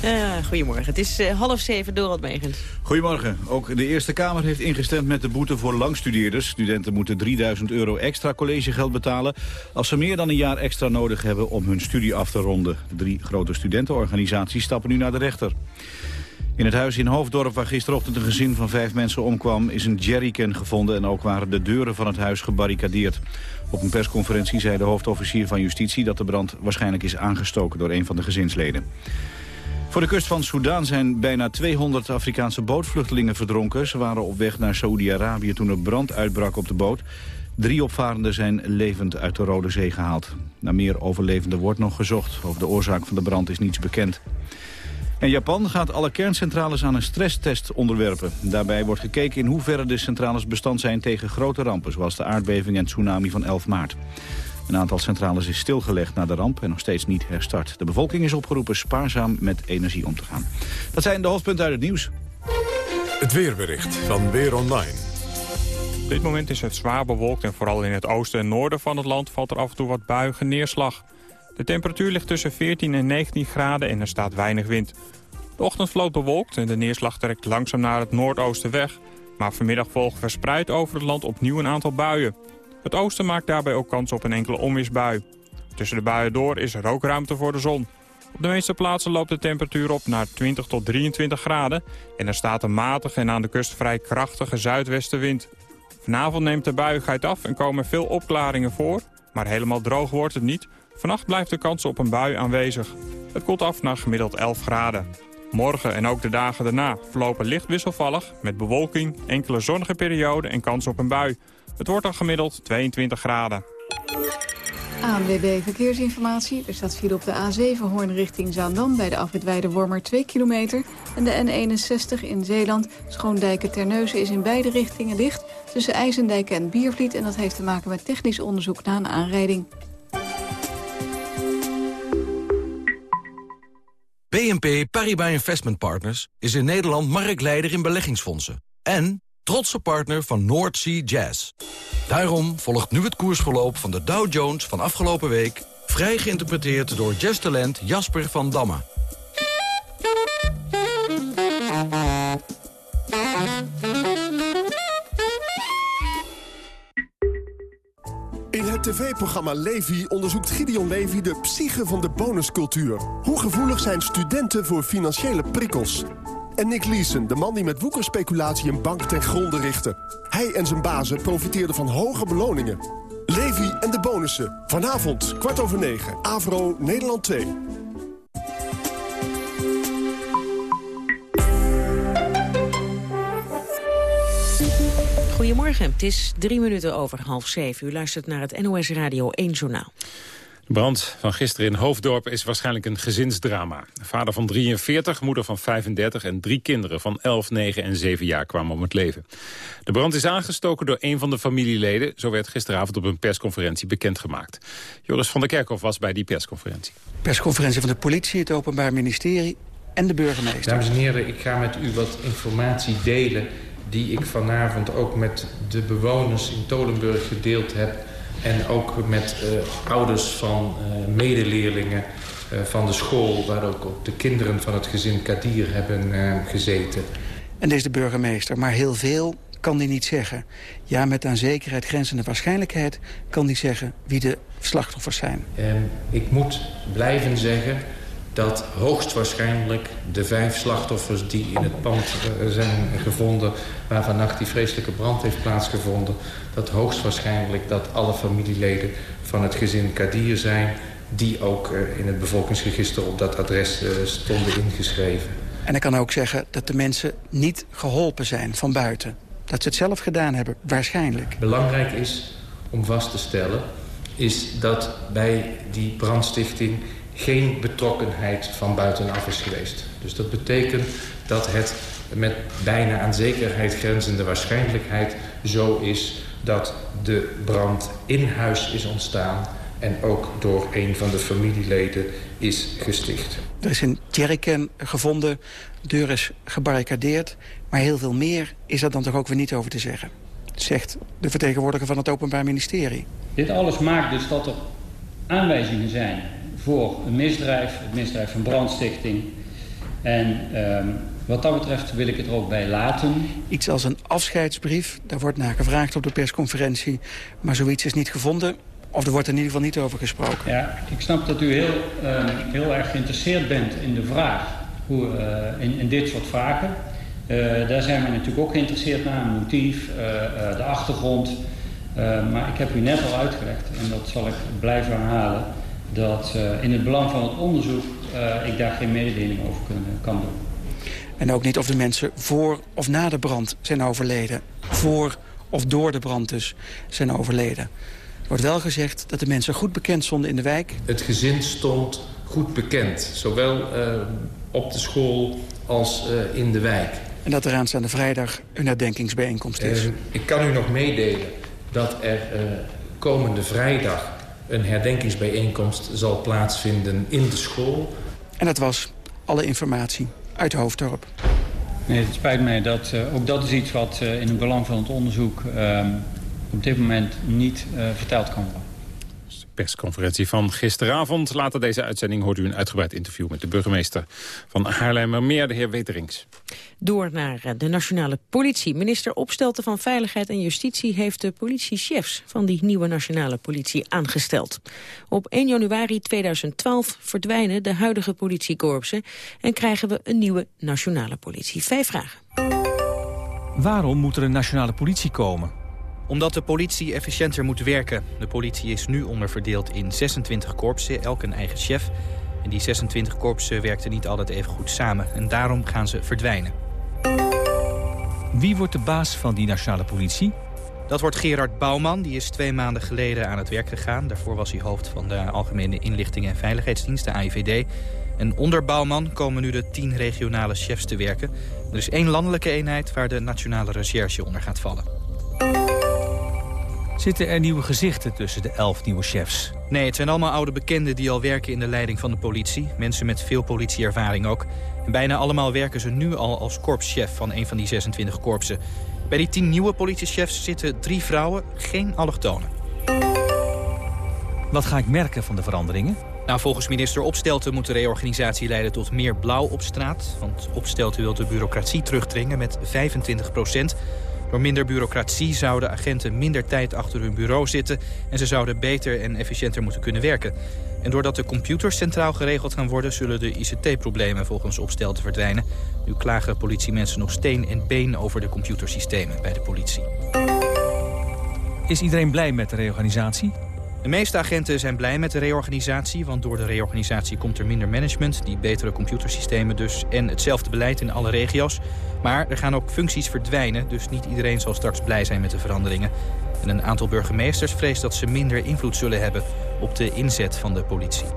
We Uh, goedemorgen. Het is uh, half zeven, Dorot Megens. Goedemorgen. Ook de Eerste Kamer heeft ingestemd met de boete voor langstudeerders. Studenten moeten 3000 euro extra collegegeld betalen... als ze meer dan een jaar extra nodig hebben om hun studie af te ronden. Drie grote studentenorganisaties stappen nu naar de rechter. In het huis in Hoofddorp, waar gisterochtend een gezin van vijf mensen omkwam... is een jerrycan gevonden en ook waren de deuren van het huis gebarricadeerd. Op een persconferentie zei de hoofdofficier van Justitie... dat de brand waarschijnlijk is aangestoken door een van de gezinsleden. Voor de kust van Soedan zijn bijna 200 Afrikaanse bootvluchtelingen verdronken. Ze waren op weg naar Saoedi-Arabië toen er brand uitbrak op de boot. Drie opvarenden zijn levend uit de Rode Zee gehaald. Naar meer overlevenden wordt nog gezocht. Over de oorzaak van de brand is niets bekend. En Japan gaat alle kerncentrales aan een stresstest onderwerpen. Daarbij wordt gekeken in hoeverre de centrales bestand zijn tegen grote rampen... zoals de aardbeving en tsunami van 11 maart. Een aantal centrales is stilgelegd na de ramp en nog steeds niet herstart. De bevolking is opgeroepen spaarzaam met energie om te gaan. Dat zijn de hoofdpunten uit het nieuws. Het weerbericht van Weer Online. Op dit moment is het zwaar bewolkt en vooral in het oosten en noorden van het land valt er af en toe wat buiige neerslag. De temperatuur ligt tussen 14 en 19 graden en er staat weinig wind. De ochtend vloot bewolkt en de neerslag trekt langzaam naar het noordoosten weg. Maar vanmiddag volgen verspreid over het land opnieuw een aantal buien. Het oosten maakt daarbij ook kans op een enkele onweersbui. Tussen de buien door is er ook ruimte voor de zon. Op de meeste plaatsen loopt de temperatuur op naar 20 tot 23 graden... en er staat een matige en aan de kust vrij krachtige zuidwestenwind. Vanavond neemt de buiigheid af en komen veel opklaringen voor... maar helemaal droog wordt het niet. Vannacht blijft de kans op een bui aanwezig. Het koelt af naar gemiddeld 11 graden. Morgen en ook de dagen daarna verlopen licht wisselvallig... met bewolking, enkele zonnige perioden en kans op een bui. Het wordt dan gemiddeld 22 graden. ANWB Verkeersinformatie. Er staat file op de A7 Hoorn richting Zaandam... bij de afwit Wormer 2 kilometer. En de N61 in Zeeland. Schoondijken Terneuzen is in beide richtingen dicht... tussen IJsendijk en Biervliet. En dat heeft te maken met technisch onderzoek na een aanrijding. BNP Paribas Investment Partners is in Nederland marktleider in beleggingsfondsen. En trotse partner van North Sea Jazz. Daarom volgt nu het koersverloop van de Dow Jones van afgelopen week... vrij geïnterpreteerd door jazztalent Jasper van Damme. In het tv-programma Levi onderzoekt Gideon Levi de psyche van de bonuscultuur. Hoe gevoelig zijn studenten voor financiële prikkels? En Nick Leeson, de man die met woekerspeculatie een bank ten gronde richtte. Hij en zijn bazen profiteerden van hoge beloningen. Levi en de bonussen. Vanavond, kwart over negen. Avro, Nederland 2. Goedemorgen, het is drie minuten over half zeven. U luistert naar het NOS Radio 1 Journaal. De brand van gisteren in Hoofddorp is waarschijnlijk een gezinsdrama. Vader van 43, moeder van 35 en drie kinderen van 11, 9 en 7 jaar kwamen om het leven. De brand is aangestoken door een van de familieleden. Zo werd gisteravond op een persconferentie bekendgemaakt. Joris van der Kerkhoff was bij die persconferentie. Persconferentie van de politie, het Openbaar Ministerie en de burgemeester. Dames en heren, ik ga met u wat informatie delen die ik vanavond ook met de bewoners in Tolenburg gedeeld heb... en ook met uh, ouders van uh, medeleerlingen uh, van de school... waar ook, ook de kinderen van het gezin Kadir hebben gezeten. En deze de burgemeester, maar heel veel kan hij niet zeggen. Ja, met aan zekerheid grenzende waarschijnlijkheid... kan hij zeggen wie de slachtoffers zijn. En ik moet blijven zeggen dat hoogstwaarschijnlijk de vijf slachtoffers die in het pand zijn gevonden... waar vannacht die vreselijke brand heeft plaatsgevonden... dat hoogstwaarschijnlijk dat alle familieleden van het gezin Kadir zijn... die ook in het bevolkingsregister op dat adres stonden ingeschreven. En ik kan ook zeggen dat de mensen niet geholpen zijn van buiten. Dat ze het zelf gedaan hebben, waarschijnlijk. Belangrijk is om vast te stellen... is dat bij die brandstichting geen betrokkenheid van buitenaf is geweest. Dus dat betekent dat het met bijna aan zekerheid grenzende waarschijnlijkheid zo is dat de brand in huis is ontstaan en ook door een van de familieleden is gesticht. Er is een jerrycan gevonden, de deur is gebarricadeerd... maar heel veel meer is er dan toch ook weer niet over te zeggen. Zegt de vertegenwoordiger van het Openbaar Ministerie. Dit alles maakt dus dat er aanwijzingen zijn voor een misdrijf, het misdrijf van brandstichting. En ehm, wat dat betreft wil ik het er ook bij laten. Iets als een afscheidsbrief, daar wordt naar gevraagd op de persconferentie. Maar zoiets is niet gevonden. Of er wordt in ieder geval niet over gesproken. Ja, ik snap dat u heel, ehm, heel erg geïnteresseerd bent in de vraag. Hoe, eh, in, in dit soort vragen. Uh, daar zijn we natuurlijk ook geïnteresseerd naar. Het motief, uh, de achtergrond. maar ik heb u net al uitgelegd, en dat zal ik blijven herhalen... dat in het belang van het onderzoek ik daar geen mededeling over kunnen, kan doen. En ook niet of de mensen voor of na de brand zijn overleden. Voor of door de brand dus zijn overleden. Er wordt wel gezegd dat de mensen goed bekend stonden in de wijk. Het gezin stond goed bekend. Zowel uh, op de school als uh, in de wijk. En dat er aanstaande vrijdag een herdenkingsbijeenkomst is. Uh, ik kan u nog meedelen dat er komende vrijdag een herdenkingsbijeenkomst zal plaatsvinden in de school. En dat was alle informatie uit Hoofddorp. Nee, het spijt mij dat uh, ook dat is iets wat uh, in het belang van het onderzoek uh, op dit moment niet verteld kan worden persconferentie van gisteravond. Later deze uitzending hoort u een uitgebreid interview... met de burgemeester van Haarlemmermeer, de heer Weterings. Door naar eh, de nationale politie. Minister Opstelten van Veiligheid en Justitie... heeft de politiechefs van die nieuwe nationale politie aangesteld. Op 1 januari 2012 verdwijnen de huidige politiekorpsen... en krijgen we een nieuwe nationale politie. Vijf vragen. Waarom moet er een nationale politie komen? Omdat de politie efficiënter moet werken. De politie is nu onderverdeeld in 26 korpsen, elk een eigen chef. En die 26 korpsen werkten niet altijd even goed samen. En daarom gaan ze verdwijnen. Wie wordt de baas van die nationale politie? Dat wordt Gerard Bouwman. Die is twee maanden geleden aan het werk gegaan. Daarvoor was hij hoofd van de Algemene Inlichting en Veiligheidsdienst, de AIVD. En onder Bouwman komen nu de tien regionale chefs te werken. Er is één landelijke eenheid waar de nationale recherche onder gaat vallen. Zitten er nieuwe gezichten tussen de elf nieuwe chefs? Nee, het zijn allemaal oude bekenden die al werken in de leiding van de politie. Mensen met veel politieervaring ook. En bijna allemaal werken ze nu al als korpschef van een van die 26 korpsen. Bij die 10 nieuwe politiechefs zitten drie vrouwen, geen allochtonen. Wat ga ik merken van de veranderingen? Nou, volgens minister Opstelten moet de reorganisatie leiden tot meer blauw op straat. Want Opstelten wil de bureaucratie terugdringen met 25 procent. Door minder bureaucratie zouden agenten minder tijd achter hun bureau zitten... en ze zouden beter en efficiënter moeten kunnen werken. En doordat de computers centraal geregeld gaan worden... zullen de ICT-problemen volgens Opstelten verdwijnen. Nu klagen politiemensen nog steen en been over de computersystemen bij de politie. Is iedereen blij met de reorganisatie? De meeste agenten zijn blij met de reorganisatie... want door de reorganisatie komt er minder management... die betere computersystemen dus en hetzelfde beleid in alle regio's. Maar er gaan ook functies verdwijnen... dus niet iedereen zal straks blij zijn met de veranderingen. En een aantal burgemeesters vreest dat ze minder invloed zullen hebben... op de inzet van de politie.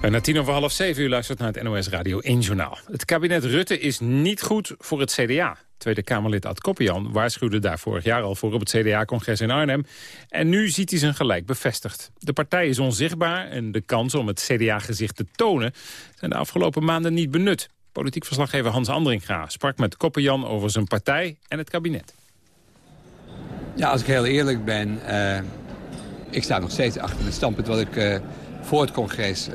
Bijna tien over half zeven uur luistert naar het NOS Radio 1 Journaal. Het kabinet Rutte is niet goed voor het CDA. Tweede Kamerlid Ad Koppian waarschuwde daar vorig jaar al voor op het CDA-congres in Arnhem. En nu ziet hij zijn gelijk bevestigd. De partij is onzichtbaar en de kans om het CDA-gezicht te tonen... zijn de afgelopen maanden niet benut. Politiek verslaggever Hans Andringa sprak met Koppian over zijn partij en het kabinet. Ja, als ik heel eerlijk ben, uh, ik sta nog steeds achter het standpunt wat ik... Uh, voor het congres uh,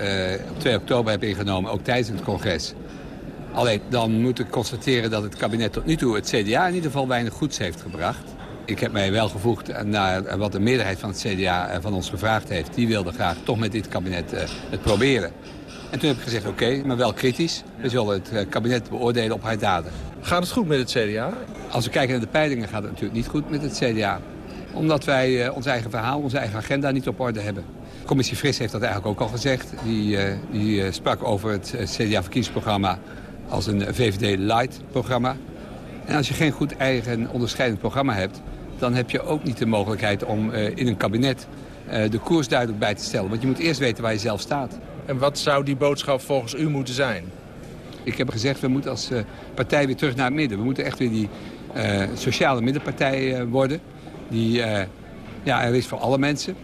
op 2 oktober heb ingenomen, ook tijdens het congres. Alleen dan moet ik constateren dat het kabinet tot nu toe het CDA in ieder geval weinig goeds heeft gebracht. Ik heb mij wel gevoegd naar wat de meerderheid van het CDA eh, van ons gevraagd heeft. Die wilde graag toch met dit kabinet uh, het proberen. En toen heb ik gezegd, oké, okay, maar wel kritisch. We zullen het kabinet beoordelen op haar daden. Gaat het goed met het CDA? Als we kijken naar de peilingen gaat het natuurlijk niet goed met het CDA. Omdat wij ons eigen verhaal, onze eigen agenda niet op orde hebben. Commissie Fris heeft dat eigenlijk ook al gezegd. Die, die sprak over het CDA-verkiezingsprogramma als een VVD-light-programma. En als je geen goed eigen onderscheidend programma hebt... dan heb je ook niet de mogelijkheid om uh, in een kabinet uh, de koers duidelijk bij te stellen. Want je moet eerst weten waar je zelf staat. En wat zou die boodschap volgens u moeten zijn? Ik heb gezegd, we moeten als uh, partij weer terug naar het midden. We moeten echt weer die sociale middenpartij worden. Die ja, er is voor alle mensen.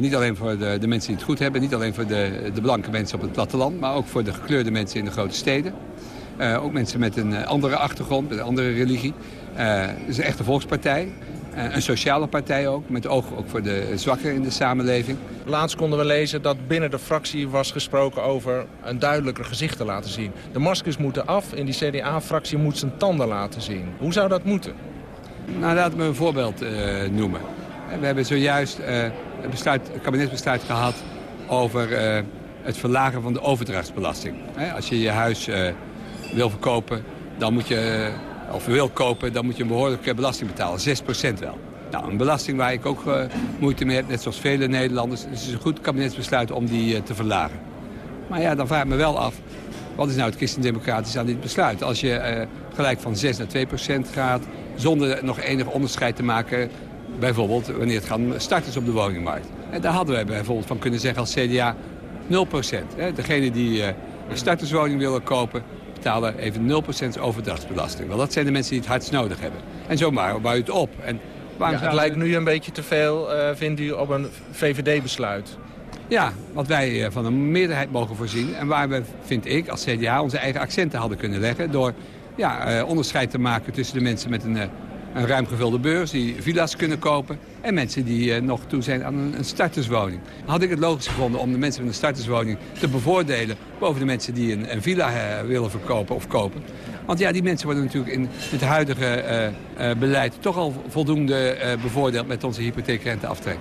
niet alleen voor de, de, mensen die het goed hebben, niet alleen voor de, de blanke mensen op het platteland... maar ook voor de gekleurde mensen in de grote steden. Uh, ook mensen met een andere achtergrond, met een andere religie. Uh, het is een echte volkspartij. een sociale partij ook, met oog ook voor de zwakkeren in de samenleving. Laatst konden we lezen dat binnen de fractie was gesproken over een duidelijker gezicht te laten zien. De maskers moeten af en die CDA-fractie moet zijn tanden laten zien. Hoe zou dat moeten? Nou, laten we een voorbeeld noemen. We hebben zojuist een, besluit, kabinetsbesluit gehad over het verlagen van de overdrachtsbelasting. Als je je huis wil verkopen, dan moet je, of wil kopen, dan moet je een behoorlijke belasting betalen. 6% wel. Nou, een belasting waar ik ook moeite mee heb, net zoals vele Nederlanders. Dus het is een goed kabinetsbesluit om die te verlagen. Maar ja, dan vraag ik me wel af, wat is nou het christendemocratisch aan dit besluit? Als je gelijk van 6 naar 2% gaat, zonder nog enig onderscheid te maken... bijvoorbeeld wanneer het gaan starters op de woningmarkt. En daar hadden wij bijvoorbeeld van kunnen zeggen als CDA 0% Degene die een starterswoning willen kopen betalen even 0% overdrachtsbelasting. Want dat zijn de mensen die het hardst nodig hebben. En zomaar bouw je het op. En ja, het lijkt nu een beetje te veel, uh, vindt u, op een VVD-besluit. Ja, wat wij uh, van een meerderheid mogen voorzien. En waar we, vind ik, als CDA onze eigen accenten hadden kunnen leggen... door ja, uh, onderscheid te maken tussen de mensen met een, een ruim gevulde beurs... die villa's kunnen kopen en mensen die uh, nog toe zijn aan een, starterswoning. Had ik het logisch gevonden om de mensen met een starterswoning te bevoordelen... boven de mensen die een, een villa willen verkopen of kopen. Want ja, die mensen worden natuurlijk in het huidige beleid... toch al voldoende bevoordeeld met onze hypotheekrenteaftrek.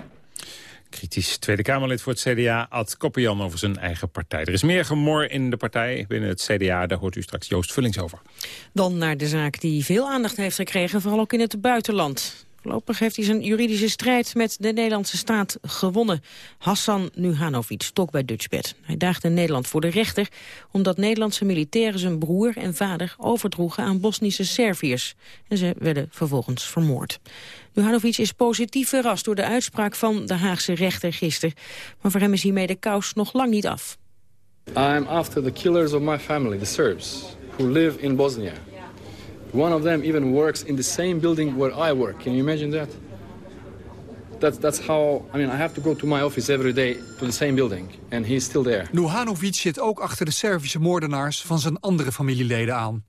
Kritisch Tweede Kamerlid voor het CDA, Ad Koppian, over zijn eigen partij. Er is meer gemor in de partij binnen het CDA. Daar hoort u straks Joost Vullings over. Dan naar de zaak die veel aandacht heeft gekregen, vooral ook in het buitenland. Voorlopig heeft hij zijn juridische strijd met de Nederlandse staat gewonnen. Hassan Nuhanovic stok bij Dutchbed. Hij daagde Nederland voor de rechter... omdat Nederlandse militairen zijn broer en vader overdroegen aan Bosnische Serviërs. En ze werden vervolgens vermoord. Nuhanovic is positief verrast door de uitspraak van de Haagse rechter gisteren. Maar voor hem is hiermee de kous nog lang niet af. I'm after the killers of my family, the Serbs, who live in Bosnia. One of them even works in the same building where I work. Can you imagine that? That's, that's how, I mean, I have to go to my office every day to the same building. And he's still there. Nuhanovic zit ook achter de Servische moordenaars van zijn andere familieleden aan.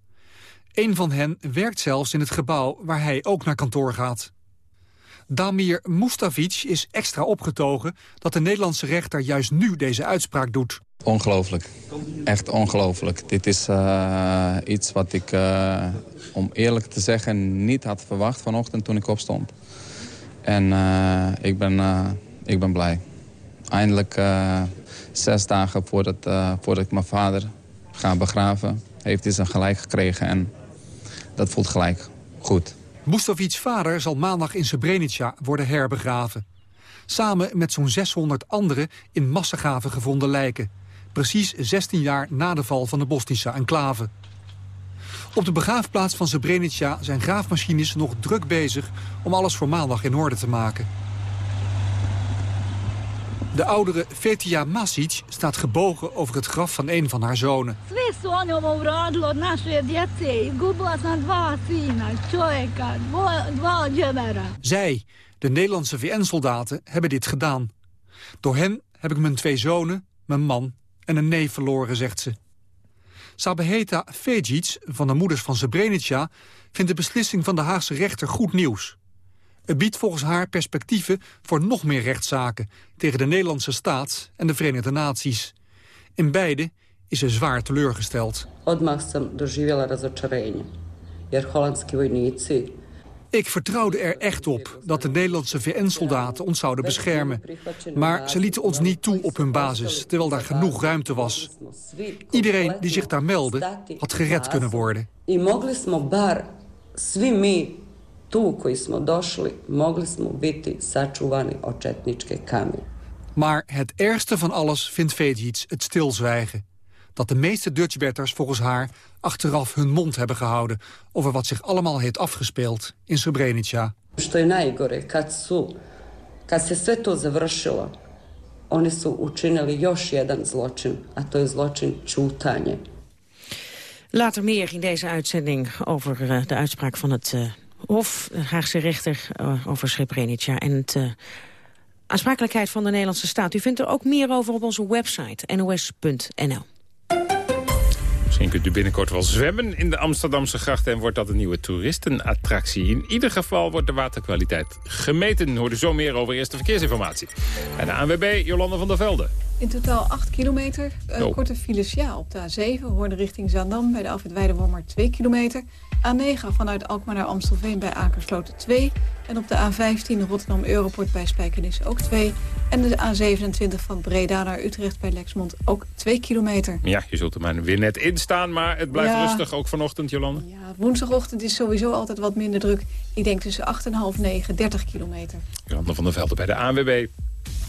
Een van hen werkt zelfs in het gebouw waar hij ook naar kantoor gaat. Damir Mustavic is extra opgetogen dat de Nederlandse rechter juist nu deze uitspraak doet. Ongelooflijk. Echt ongelooflijk. Dit is uh, iets wat ik, uh, om eerlijk te zeggen, niet had verwacht vanochtend toen ik opstond. En uh, ik, ben, ik ben blij. Eindelijk zes dagen voordat, voordat ik mijn vader ga begraven... heeft hij zijn gelijk gekregen en dat voelt gelijk goed. Mustavics vader zal maandag in Srebrenica worden herbegraven. Samen met zo'n 600 andere in massagraven gevonden lijken. Precies 16 jaar na de val van de Bosnische enclave. Op de begraafplaats van Srebrenica zijn graafmachines nog druk bezig... om alles voor maandag in orde te maken. De oudere Fetia Masic staat gebogen over het graf van een van haar zonen. Zij, de Nederlandse VN-soldaten, hebben dit gedaan. Door hen heb ik mijn twee zonen, mijn man en een neef verloren, zegt ze. Sabeheta Fejic, van de moeders van Srebrenica... vindt de beslissing van de Haagse rechter goed nieuws. Het biedt volgens haar perspectieven voor nog meer rechtszaken... tegen de Nederlandse staat en de Verenigde Naties. In beide is ze zwaar teleurgesteld. Ik vertrouwde er echt op dat de Nederlandse VN-soldaten ons zouden beschermen. Maar ze lieten ons niet toe op hun basis, terwijl daar genoeg ruimte was. Iedereen die zich daar meldde, had gered kunnen worden tu koji smo došli, mogli smo biti sačuvani od četničke kame. Maar het ergste van alles vindt Fejic het stilzwijgen. Dat de meeste Dutchbatters volgens haar achteraf hun mond hebben gehouden... over wat zich allemaal heeft afgespeeld in Srebrenica. Što je najgore, kad, su, kad se sve to završilo... oni su učinili još jedan zločin, a to je zločin čutanje. Later meer in deze uitzending over uh, de uitspraak van het uh, of de Haagse rechter uh, over Srebrenica en het uh, aansprakelijkheid van de Nederlandse staat. U vindt er ook meer over op onze website nos.nl. Misschien kunt u binnenkort wel zwemmen in de Amsterdamse grachten... en wordt dat een nieuwe toeristenattractie. In ieder geval wordt de waterkwaliteit gemeten. Hoor er zo meer over eerste verkeersinformatie. En de ANWB, Jolanda van der Velde. In totaal 8 kilometer. Uh, korte files ja, op de A7 hoorde richting Zaandam... bij de afwit Weidewormer 2 kilometer. A9 vanuit Alkmaar naar Amstelveen bij Akersloten 2. En op de A15 Rotterdam Europort bij Spijkenis ook 2. En de A27 van Breda naar Utrecht bij Lexmond ook 2 kilometer. Ja, je zult er maar weer net in staan, maar het blijft rustig ook vanochtend, Jolande. Ja, woensdagochtend is sowieso altijd wat minder druk. Ik denk tussen 8 en half 9, 30 kilometer. Jolande van der Velde bij de ANWB.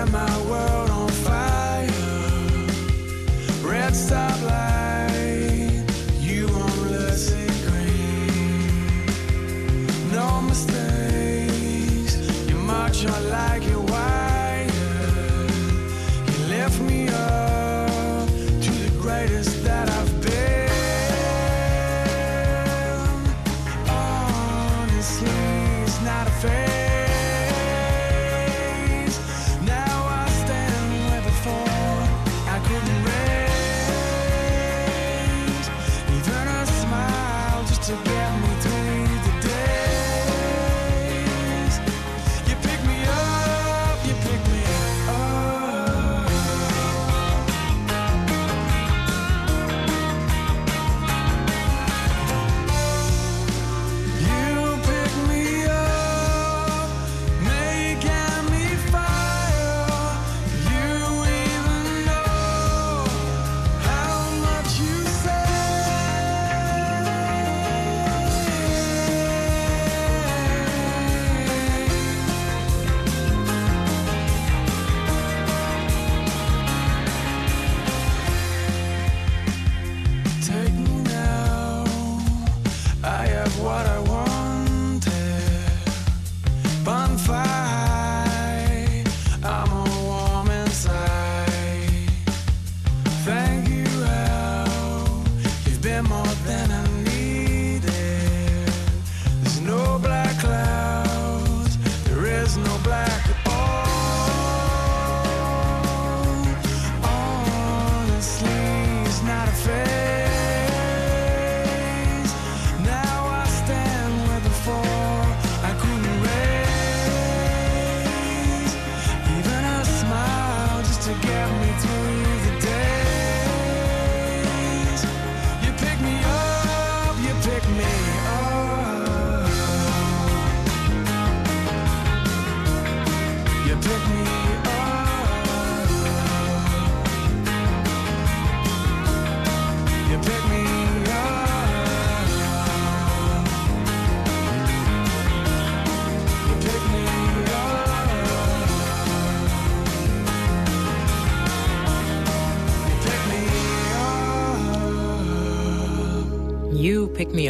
am I?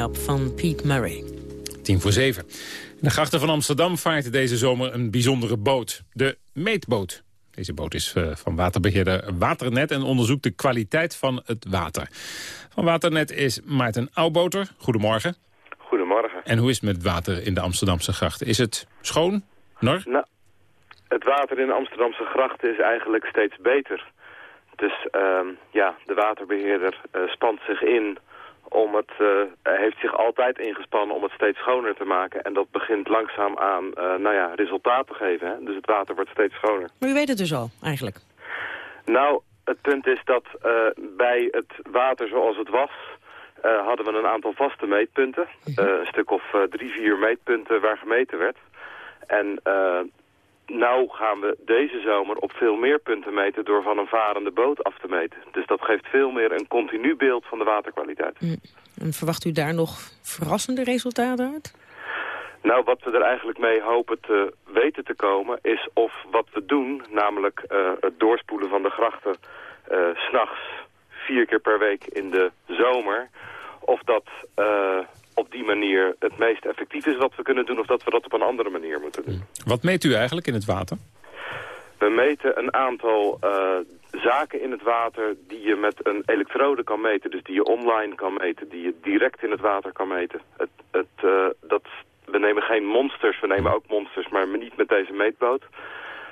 Me Up van Pete Murray. Tien voor zeven. In de grachten van Amsterdam vaart deze zomer een bijzondere boot. De Meetboot. Deze boot is eh, van waterbeheerder Waternet en onderzoekt de kwaliteit van het water. Van Waternet is Maarten Auwboter. Goedemorgen. goedemorgen. En hoe is het met water in de Amsterdamse grachten? Is het schoon, Nor? Nou, het water in de Amsterdamse grachten is eigenlijk steeds beter. Dus ehm, ja, de waterbeheerder uh, spant zich in om het, uh, heeft zich altijd ingespannen om het steeds schoner te maken. En dat begint langzaam aan uh, nou ja, resultaat te geven. Hè? Dus het water wordt steeds schoner. Maar u weet het dus al, eigenlijk? Nou, het punt is dat uh, bij het water zoals het was... hadden we een aantal vaste meetpunten. een stuk of drie, vier meetpunten waar gemeten werd. En nou gaan we deze zomer op veel meer punten meten door van een varende boot af te meten. Dus dat geeft veel meer een continu beeld van de waterkwaliteit. Mm. En verwacht u daar nog verrassende resultaten uit? Nou, wat we er eigenlijk mee hopen te weten te komen is of wat we doen, namelijk uh, het doorspoelen van de grachten uh, s'nachts vier keer per week in de zomer, of dat uh, op die manier het meest effectief is wat we kunnen doen... of dat we dat op een andere manier moeten doen. Wat meet u eigenlijk in het water? We meten een aantal uh, zaken in het water die je met een elektrode kan meten. Dus die je online kan meten, die je direct in het water kan meten. Het, het, uh, dat, we nemen geen monsters, we nemen ook monsters, maar niet met deze meetboot.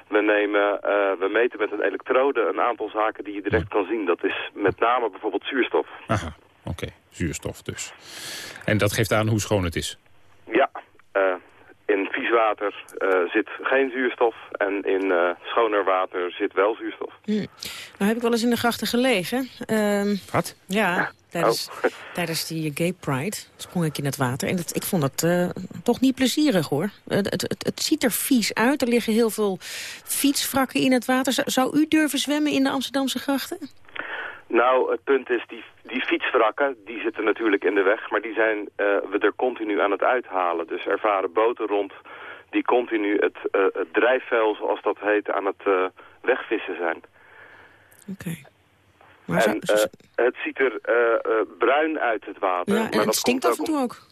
We, nemen, uh, we meten met een elektrode een aantal zaken die je direct kan zien. Dat is met name bijvoorbeeld zuurstof. Aha. Oké, okay, zuurstof dus. En dat geeft aan hoe schoon het is? Ja, uh, in vies water uh, zit geen zuurstof en in uh, schoner water zit wel zuurstof. Hm. Nou heb ik wel eens in de grachten gelegen. Uh, Wat? Ja, [laughs] tijdens, oh. [laughs] tijdens die Gay Pride sprong ik in het water. En dat, ik vond dat toch niet plezierig hoor. Het, het, het, ziet er vies uit. Er liggen heel veel fietswrakken in het water. Zou, zou u durven zwemmen in de Amsterdamse grachten? Nou, het punt is, die, die fietswrakken, die zitten natuurlijk in de weg, maar die zijn uh, we er continu aan het uithalen. Dus er varen boten rond die continu het, uh, het drijfvuil, zoals dat heet, aan het uh, wegvissen zijn. Oké. Okay. En het ziet er bruin uit, het water. Ja, en maar het stinkt af en toe ook.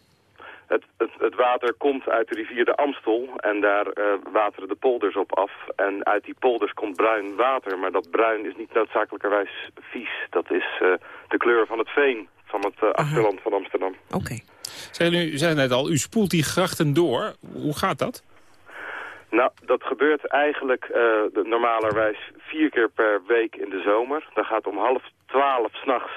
Het, het, het, water komt uit de rivier de Amstel en daar uh, wateren de polders op af. En uit die polders komt bruin water, maar dat bruin is niet noodzakelijkerwijs vies. Dat is uh, de kleur van het veen van het uh, achterland van Amsterdam. Oké. Okay. U zei net al, u spoelt die grachten door. Hoe gaat dat? Nou, dat gebeurt eigenlijk uh, normalerwijs vier keer per week in de zomer. Dan gaat om half twaalf s'nachts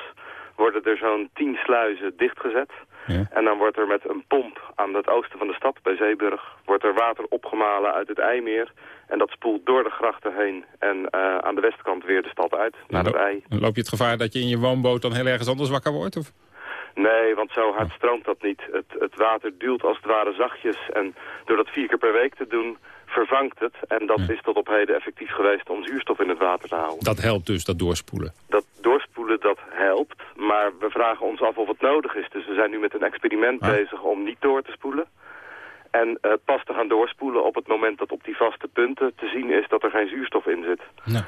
worden er zo'n tien sluizen dichtgezet. Ja. En dan wordt er met een pomp aan het oosten van de stad, bij Zeeburg, wordt er water opgemalen uit het IJmeer. En dat spoelt door de grachten heen en uh, aan de westkant weer de stad uit, naar het IJ. Dan loop je het gevaar dat je in je woonboot dan heel ergens anders wakker wordt? Of? Nee, want zo hard stroomt dat niet. Het, het water duwt als het ware zachtjes. En door dat vier keer per week te doen, vervangt het. En dat ja. is tot op heden effectief geweest om zuurstof in het water te houden. Dat helpt dus, dat doorspoelen? Dat doorspoelen, dat helpt. Maar we vragen ons af of het nodig is. Dus we zijn nu met een experiment ah. bezig om niet door te spoelen. En uh, pas te gaan doorspoelen op het moment dat op die vaste punten te zien is dat er geen zuurstof in zit. Nou.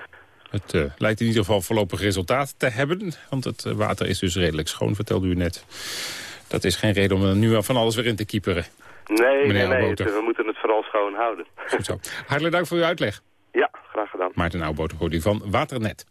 Het uh, lijkt in ieder geval voorlopig resultaat te hebben. Want het uh, water is dus redelijk schoon, vertelde u net. Dat is geen reden om er nu van alles weer in te kieperen. Nee, nee, nee we moeten het vooral schoon houden. Goed zo. Hartelijk dank voor uw uitleg. Ja, graag gedaan. Maarten Oudboter van Waternet.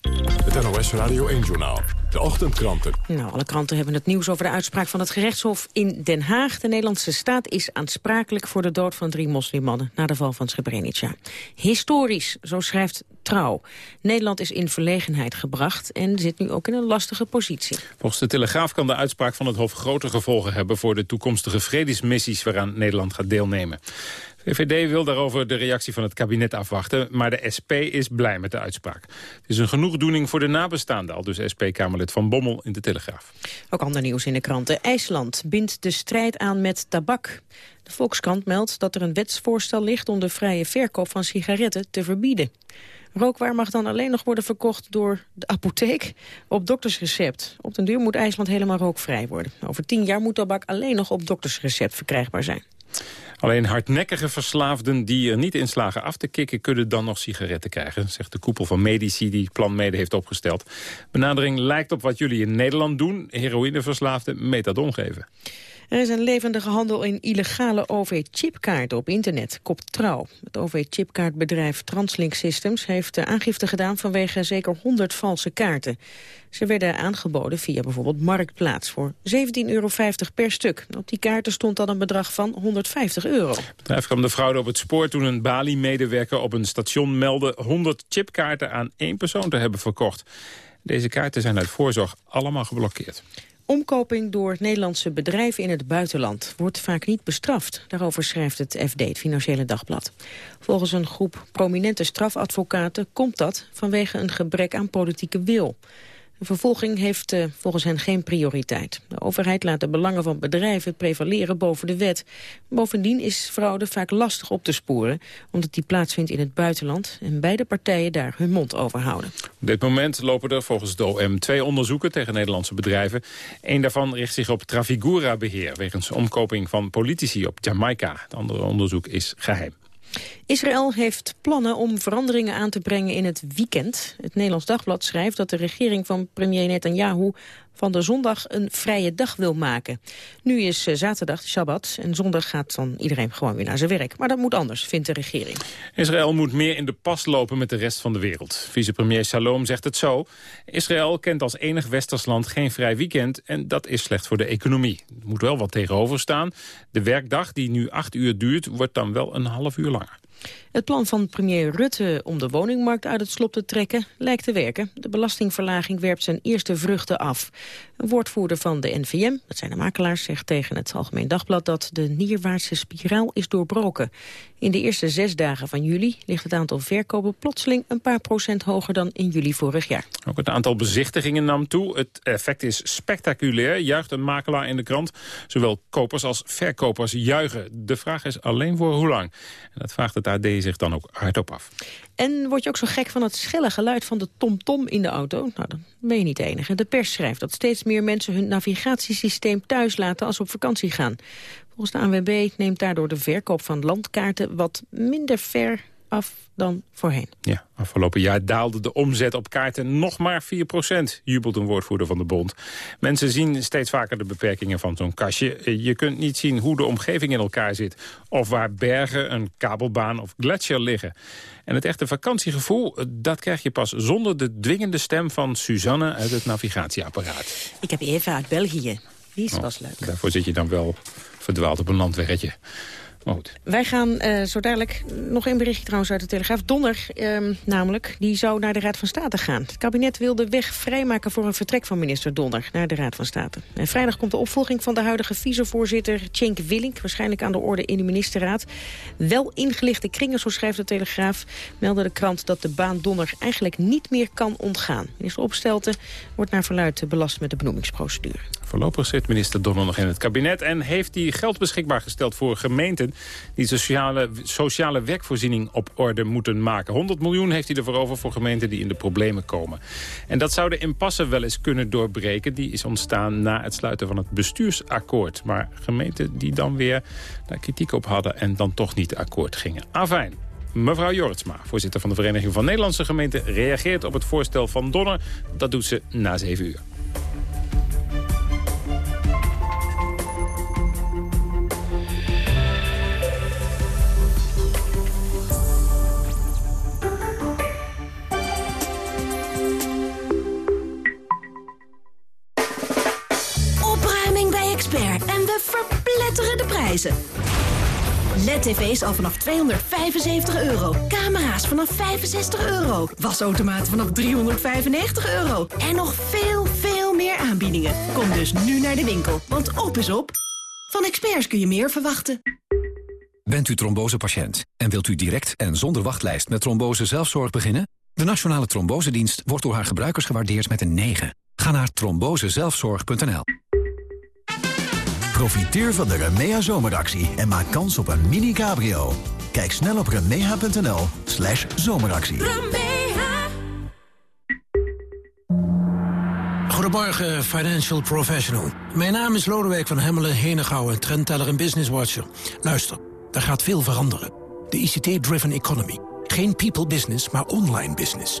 Het NOS Radio 1-journaal. De ochtendkranten. Nou, alle kranten hebben het nieuws over de uitspraak van het gerechtshof in Den Haag. De Nederlandse staat is aansprakelijk voor de dood van drie moslimmannen na de val van Srebrenica. Historisch, zo schrijft Trouw. Nederland is in verlegenheid gebracht en zit nu ook in een lastige positie. Volgens de Telegraaf kan de uitspraak van het Hof grote gevolgen hebben voor de toekomstige vredesmissies waaraan Nederland gaat deelnemen. De VVD wil daarover de reactie van het kabinet afwachten, maar de SP is blij met de uitspraak. Het is een genoegdoening voor de nabestaanden, al dus SP-Kamerlid Van Bommel in de Telegraaf. Ook ander nieuws in de kranten. IJsland bindt de strijd aan met tabak. De Volkskrant meldt dat er een wetsvoorstel ligt om de vrije verkoop van sigaretten te verbieden. Rookwaar mag dan alleen nog worden verkocht door de apotheek op doktersrecept. Op den duur moet IJsland helemaal rookvrij worden. Over tien jaar moet tabak alleen nog op doktersrecept verkrijgbaar zijn. Alleen hardnekkige verslaafden die er niet in slagen af te kicken... kunnen dan nog sigaretten krijgen, zegt de koepel van medici die plan mede heeft opgesteld. Benadering lijkt op wat jullie in Nederland doen, heroïneverslaafden methadon geven. Er is een levendige handel in illegale OV-chipkaarten op internet, kopt trouw. Het OV-chipkaartbedrijf Translink Systems heeft aangifte gedaan vanwege zeker 100 valse kaarten. Ze werden aangeboden via bijvoorbeeld Marktplaats voor 17,50 euro per stuk. Op die kaarten stond dan een bedrag van 150 euro. Het bedrijf kwam de fraude op het spoor toen een Bali-medewerker op een station meldde 100 chipkaarten aan één persoon te hebben verkocht. Deze kaarten zijn uit voorzorg allemaal geblokkeerd. Omkoping door Nederlandse bedrijven in het buitenland wordt vaak niet bestraft. Daarover schrijft het FD, het Financiële Dagblad. Volgens een groep prominente strafadvocaten komt dat vanwege een gebrek aan politieke wil. De vervolging heeft uh, volgens hen geen prioriteit. De overheid laat de belangen van bedrijven prevaleren boven de wet. Bovendien is fraude vaak lastig op te sporen... omdat die plaatsvindt in het buitenland... en beide partijen daar hun mond over houden. Op dit moment lopen er volgens de OM twee onderzoeken tegen Nederlandse bedrijven. Eén daarvan richt zich op Trafigura-beheer... wegens omkoping van politici op Jamaica. Het andere onderzoek is geheim. Israël heeft plannen om veranderingen aan te brengen in het weekend. Het Nederlands Dagblad schrijft dat de regering van premier Netanyahu van de zondag een vrije dag wil maken. Nu is uh, zaterdag, Shabbat, en zondag gaat dan iedereen gewoon weer naar zijn werk. Maar dat moet anders, vindt de regering. Israël moet meer in de pas lopen met de rest van de wereld. Vicepremier Salom zegt het zo. Israël kent als enig westers land geen vrij weekend... en dat is slecht voor de economie. Er moet wel wat tegenover staan. De werkdag, die nu acht uur duurt, wordt dan wel een half uur langer. Het plan van premier Rutte om de woningmarkt uit het slop te trekken lijkt te werken. De belastingverlaging werpt zijn eerste vruchten af. Een woordvoerder van de NVM, dat zijn de makelaars, zegt tegen het Algemeen Dagblad dat de nierwaartse spiraal is doorbroken. In de eerste zes dagen van juli ligt het aantal verkopen plotseling een paar procent hoger dan in juli vorig jaar. Ook het aantal bezichtigingen nam toe. Het effect is spectaculair, juicht een makelaar in de krant. Zowel kopers als verkopers juichen. De vraag is alleen voor hoe lang. En dat vraagt het AD zich dan ook hardop af. En word je ook zo gek van het schelle geluid van de tomtom -tom in de auto? Nou, dan ben je niet de enige. De pers schrijft dat steeds meer mensen hun navigatiesysteem thuis laten als op vakantie gaan. Volgens de ANWB neemt daardoor de verkoop van landkaarten wat minder ver af dan voorheen. Ja, afgelopen jaar daalde de omzet op kaarten nog maar 4% jubelt een woordvoerder van de bond. Mensen zien steeds vaker de beperkingen van zo'n kastje. Je kunt niet zien hoe de omgeving in elkaar zit... of waar bergen, een kabelbaan of gletsjer liggen. En het echte vakantiegevoel, dat krijg je pas zonder de dwingende stem van Suzanne uit het navigatieapparaat. Ik heb Eva uit België. Die is oh, pas leuk. Daarvoor zit je dan wel verdwaald op een landweggetje. Wij gaan uh, zo dadelijk, nog een berichtje trouwens uit de Telegraaf. Donner uh, namelijk, die zou naar de Raad van State gaan. Het kabinet wil de weg vrijmaken voor een vertrek van minister Donner naar de Raad van State. En vrijdag komt de opvolging van de huidige vicevoorzitter Cenk Willink... waarschijnlijk aan de orde in de ministerraad. Wel ingelichte kringen, zo schrijft de Telegraaf... meldde de krant dat de baan Donner eigenlijk niet meer kan ontgaan. Minister Opstelten wordt naar verluid belast met de benoemingsprocedure. Voorlopig zit minister Donner nog in het kabinet... en heeft hij geld beschikbaar gesteld voor gemeenten... die sociale, sociale werkvoorziening op orde moeten maken. 100 miljoen heeft hij ervoor over voor gemeenten die in de problemen komen. En dat zou de impasse wel eens kunnen doorbreken. Die is ontstaan na het sluiten van het bestuursakkoord. Maar gemeenten die dan weer daar kritiek op hadden... en dan toch niet akkoord gingen. Afijn. Mevrouw Jortsma, voorzitter van de Vereniging van Nederlandse Gemeenten... reageert op het voorstel van Donner. Dat doet ze na zeven uur. LED-tv's al vanaf 275 euro. Camera's vanaf 65 euro. Wasautomaten vanaf 395 euro. En nog veel, veel meer aanbiedingen. Kom dus nu naar de winkel, want op is op. Van experts kun je meer verwachten. Bent u trombosepatiënt en wilt u direct en zonder wachtlijst met trombose zelfzorg beginnen? De Nationale Trombosedienst wordt door haar gebruikers gewaardeerd met een 9. Ga naar trombosezelfzorg.nl. Profiteer van de Remea zomeractie en maak kans op een mini cabrio. Kijk snel op remea.nl slash zomeractie. Goedemorgen, financial professional. Mijn naam is Lodewijk van Hemmelen, Henegouwen, trendteller en business watcher. Luister, er gaat veel veranderen. De ICT-driven economy. Geen people business, maar online business.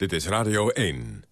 Dit is Radio 1.